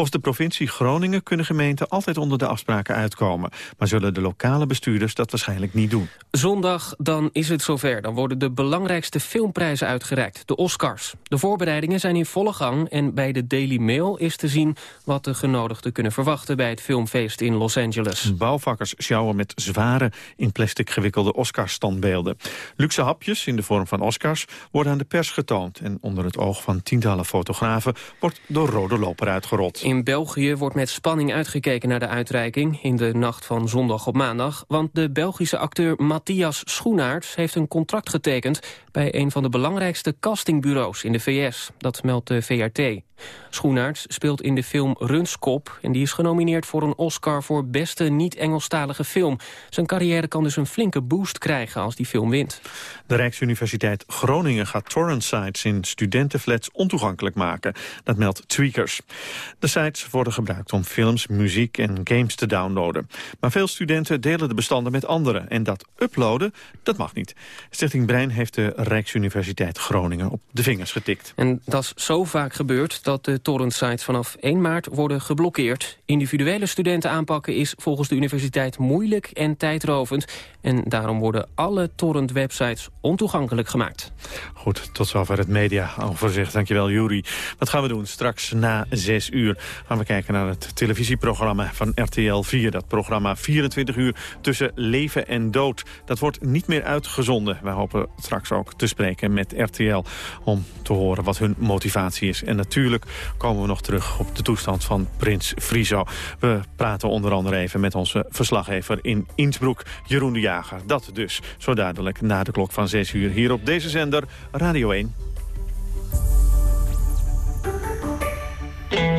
Volgens de provincie Groningen kunnen gemeenten altijd onder de afspraken uitkomen. Maar zullen de lokale bestuurders dat waarschijnlijk niet doen. Zondag dan is het zover. Dan worden de belangrijkste filmprijzen uitgereikt, de Oscars. De voorbereidingen zijn in volle gang en bij de Daily Mail is te zien... wat de genodigden kunnen verwachten bij het filmfeest in Los Angeles. Bouwvakkers sjouwen met zware, in plastic gewikkelde Oscars-standbeelden. Luxe hapjes in de vorm van Oscars worden aan de pers getoond... en onder het oog van tientallen fotografen wordt de rode loper uitgerold. In België wordt met spanning uitgekeken naar de uitreiking... in de nacht van zondag op maandag. Want de Belgische acteur Matthias Schoenaerts heeft een contract getekend... bij een van de belangrijkste castingbureaus in de VS. Dat meldt de VRT. Schoenaerts speelt in de film Runskop... en die is genomineerd voor een Oscar voor beste niet-Engelstalige film. Zijn carrière kan dus een flinke boost krijgen als die film wint. De Rijksuniversiteit Groningen gaat torrent sites in studentenflats ontoegankelijk maken. Dat meldt Tweakers. De sites worden gebruikt om films, muziek en games te downloaden. Maar veel studenten delen de bestanden met anderen. En dat uploaden, dat mag niet. Stichting Brein heeft de Rijksuniversiteit Groningen op de vingers getikt. En dat is zo vaak gebeurd dat de torrent-sites vanaf 1 maart worden geblokkeerd. Individuele studenten aanpakken is volgens de universiteit moeilijk en tijdrovend. En daarom worden alle torrent-websites ontoegankelijk gemaakt. Goed, tot zover het mediaoverzicht. Dankjewel, Juri. Wat gaan we doen? Straks na 6 uur gaan we kijken naar het televisieprogramma van RTL 4. Dat programma 24 uur tussen leven en dood. Dat wordt niet meer uitgezonden. Wij hopen straks ook te spreken met RTL om te horen wat hun motivatie is. En natuurlijk komen we nog terug op de toestand van Prins Friso. We praten onder andere even met onze verslaggever in Innsbruck, Jeroen de Jager. Dat dus, zo duidelijk, na de klok van 6 uur hier op deze zender Radio 1.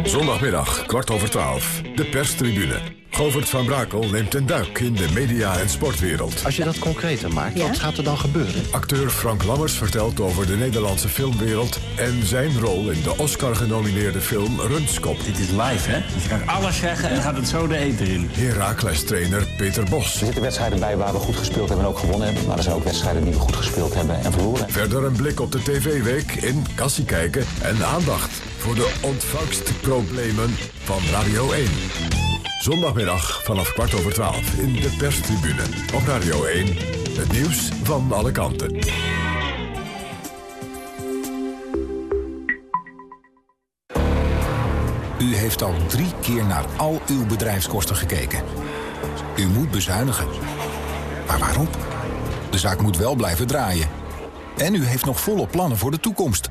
Zondagmiddag, kwart over twaalf, de perstribune. Govert van Brakel neemt een duik in de media- en sportwereld. Als je dat concreter maakt, wat gaat er dan gebeuren? Acteur Frank Lammers vertelt over de Nederlandse filmwereld... en zijn rol in de Oscar-genomineerde film Runskop. Dit is live, hè? Dus je kan alles zeggen en gaat het zo de eten in. Heracles-trainer Peter Bos. Er zitten wedstrijden bij waar we goed gespeeld hebben en ook gewonnen hebben. Maar er zijn ook wedstrijden die we goed gespeeld hebben en verloren. Verder een blik op de TV-week in Kassie kijken... en aandacht voor de ontvangstproblemen van Radio 1. Zondagmiddag vanaf kwart over twaalf in de perstribune op Radio 1. Het nieuws van alle kanten. U heeft al drie keer naar al uw bedrijfskosten gekeken. U moet bezuinigen. Maar waarom? De zaak moet wel blijven draaien. En u heeft nog volle plannen voor de toekomst.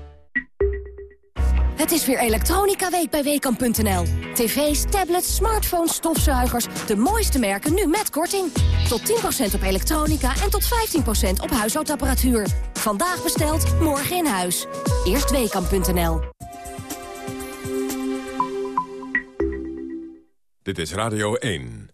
Het is weer elektronica week bij Weekamp.nl. TV's, tablets, smartphones, stofzuigers. De mooiste merken nu met korting. Tot 10% op elektronica en tot 15% op huishoudapparatuur. Vandaag besteld, morgen in huis. Eerst Weekamp.nl. Dit is Radio 1.